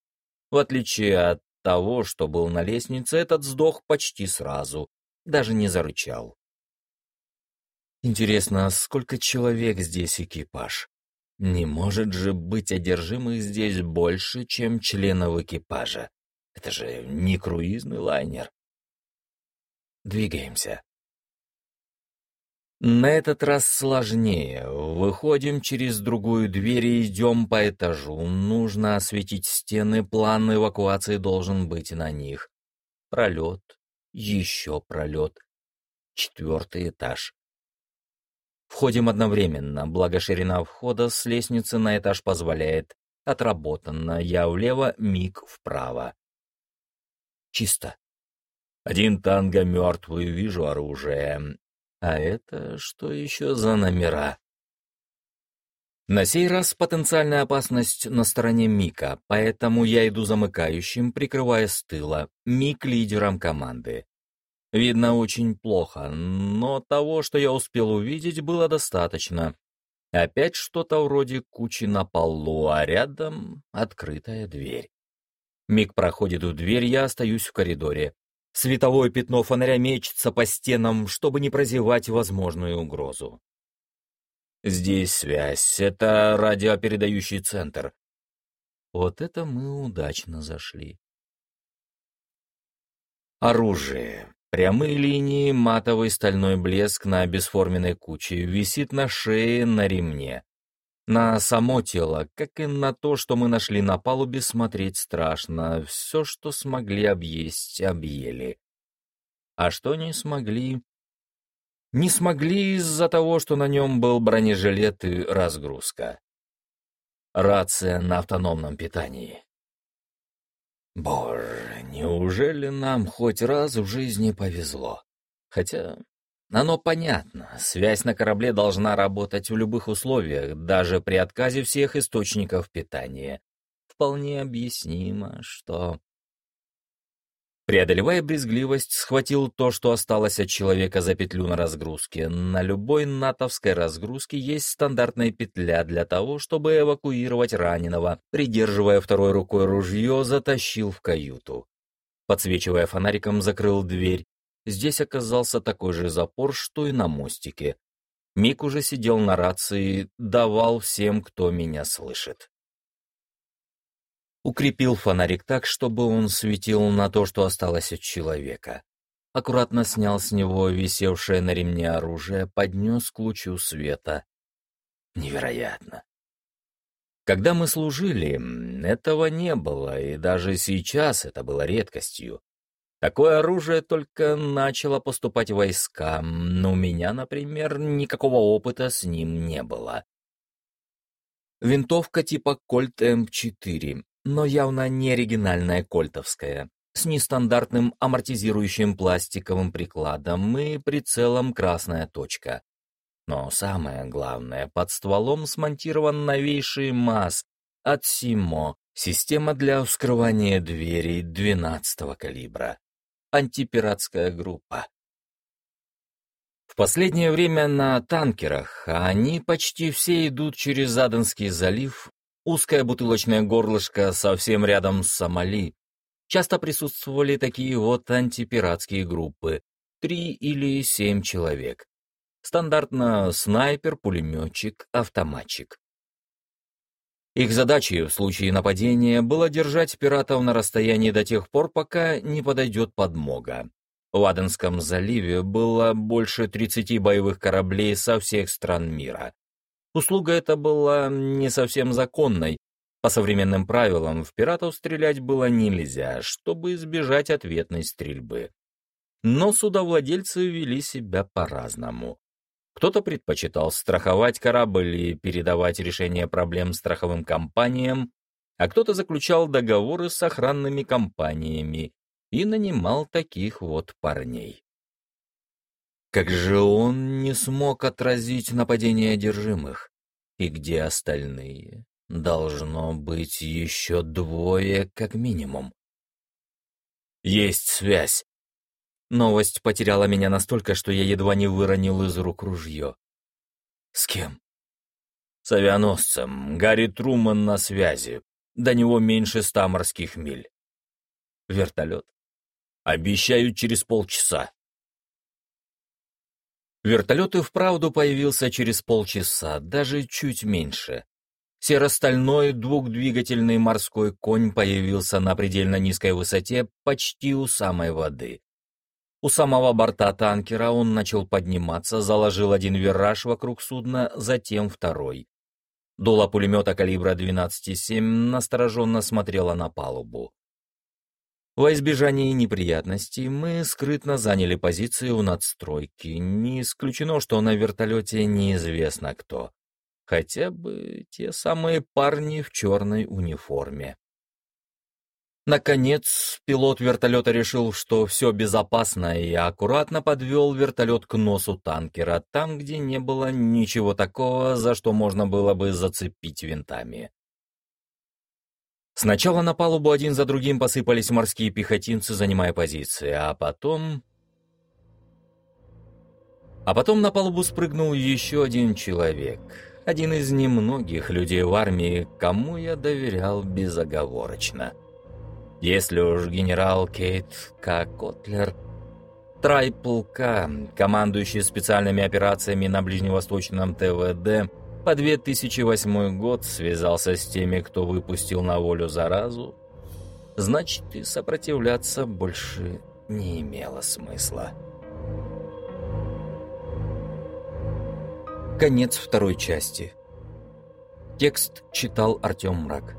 в отличие от того, что был на лестнице, этот сдох почти сразу, даже не зарычал. Интересно, сколько человек здесь экипаж? Не может же быть одержимых здесь больше, чем членов экипажа. Это же не круизный лайнер. Двигаемся. На этот раз сложнее. Выходим через другую дверь и идем по этажу. Нужно осветить стены, план эвакуации должен быть на них. Пролет, еще пролет. Четвертый этаж. Входим одновременно, благо ширина входа с лестницы на этаж позволяет. Отработано, я влево, миг вправо. Чисто. Один танго мертвый, вижу оружие. А это что еще за номера? На сей раз потенциальная опасность на стороне Мика, поэтому я иду замыкающим, прикрывая с тыла, Мик лидером команды. Видно очень плохо, но того, что я успел увидеть, было достаточно. Опять что-то вроде кучи на полу, а рядом открытая дверь. Мик проходит в дверь, я остаюсь в коридоре. Световое пятно фонаря мечется по стенам, чтобы не прозевать возможную угрозу. Здесь связь, это радиопередающий центр. Вот это мы удачно зашли. Оружие. Прямые линии, матовый стальной блеск на бесформенной куче, висит на шее, на ремне. На само тело, как и на то, что мы нашли на палубе, смотреть страшно. Все, что смогли объесть, объели. А что не смогли? Не смогли из-за того, что на нем был бронежилет и разгрузка. Рация на автономном питании. Боже, неужели нам хоть раз в жизни повезло? Хотя оно понятно, связь на корабле должна работать в любых условиях, даже при отказе всех источников питания. Вполне объяснимо, что... Преодолевая брезгливость, схватил то, что осталось от человека за петлю на разгрузке. На любой натовской разгрузке есть стандартная петля для того, чтобы эвакуировать раненого. Придерживая второй рукой ружье, затащил в каюту. Подсвечивая фонариком, закрыл дверь. Здесь оказался такой же запор, что и на мостике. Мик уже сидел на рации, давал всем, кто меня слышит. Укрепил фонарик так, чтобы он светил на то, что осталось от человека. Аккуратно снял с него висевшее на ремне оружие, поднес к лучу света. Невероятно. Когда мы служили, этого не было, и даже сейчас это было редкостью. Такое оружие только начало поступать в войска, но у меня, например, никакого опыта с ним не было. Винтовка типа Colt M4, но явно не оригинальная кольтовская, с нестандартным амортизирующим пластиковым прикладом и прицелом «красная точка». Но самое главное, под стволом смонтирован новейший МАЗ от Симо, система для вскрывания дверей 12 калибра. Антипиратская группа. В последнее время на танкерах, а они почти все идут через Аденский залив, Узкое бутылочное горлышко совсем рядом с Сомали. Часто присутствовали такие вот антипиратские группы, три или семь человек. Стандартно снайпер, пулеметчик, автоматчик. Их задачей в случае нападения было держать пиратов на расстоянии до тех пор, пока не подойдет подмога. В Аденском заливе было больше 30 боевых кораблей со всех стран мира. Услуга эта была не совсем законной. По современным правилам в пиратов стрелять было нельзя, чтобы избежать ответной стрельбы. Но судовладельцы вели себя по-разному. Кто-то предпочитал страховать корабль и передавать решение проблем страховым компаниям, а кто-то заключал договоры с охранными компаниями и нанимал таких вот парней. Как же он не смог отразить нападение одержимых? И где остальные? Должно быть еще двое как минимум. Есть связь. Новость потеряла меня настолько, что я едва не выронил из рук ружье. С кем? С авианосцем. Гарри Труман на связи. До него меньше ста морских миль. Вертолет. Обещают через полчаса. Вертолет и вправду появился через полчаса, даже чуть меньше. Серо-стальной двухдвигательный морской конь появился на предельно низкой высоте, почти у самой воды. У самого борта танкера он начал подниматься, заложил один вираж вокруг судна, затем второй. Дуло пулемета калибра 12,7 настороженно смотрела на палубу. Во избежание неприятностей мы скрытно заняли позиции у надстройки. Не исключено, что на вертолете неизвестно кто. Хотя бы те самые парни в черной униформе. Наконец, пилот вертолета решил, что все безопасно, и аккуратно подвел вертолет к носу танкера, там, где не было ничего такого, за что можно было бы зацепить винтами. Сначала на палубу один за другим посыпались морские пехотинцы, занимая позиции, а потом... А потом на палубу спрыгнул еще один человек. Один из немногих людей в армии, кому я доверял безоговорочно. Если уж генерал Кейт К. Котлер, Трайпл К, командующий специальными операциями на Ближневосточном ТВД, по 2008 год связался с теми, кто выпустил на волю заразу, значит и сопротивляться больше не имело смысла. Конец второй части. Текст читал Артем Мрак.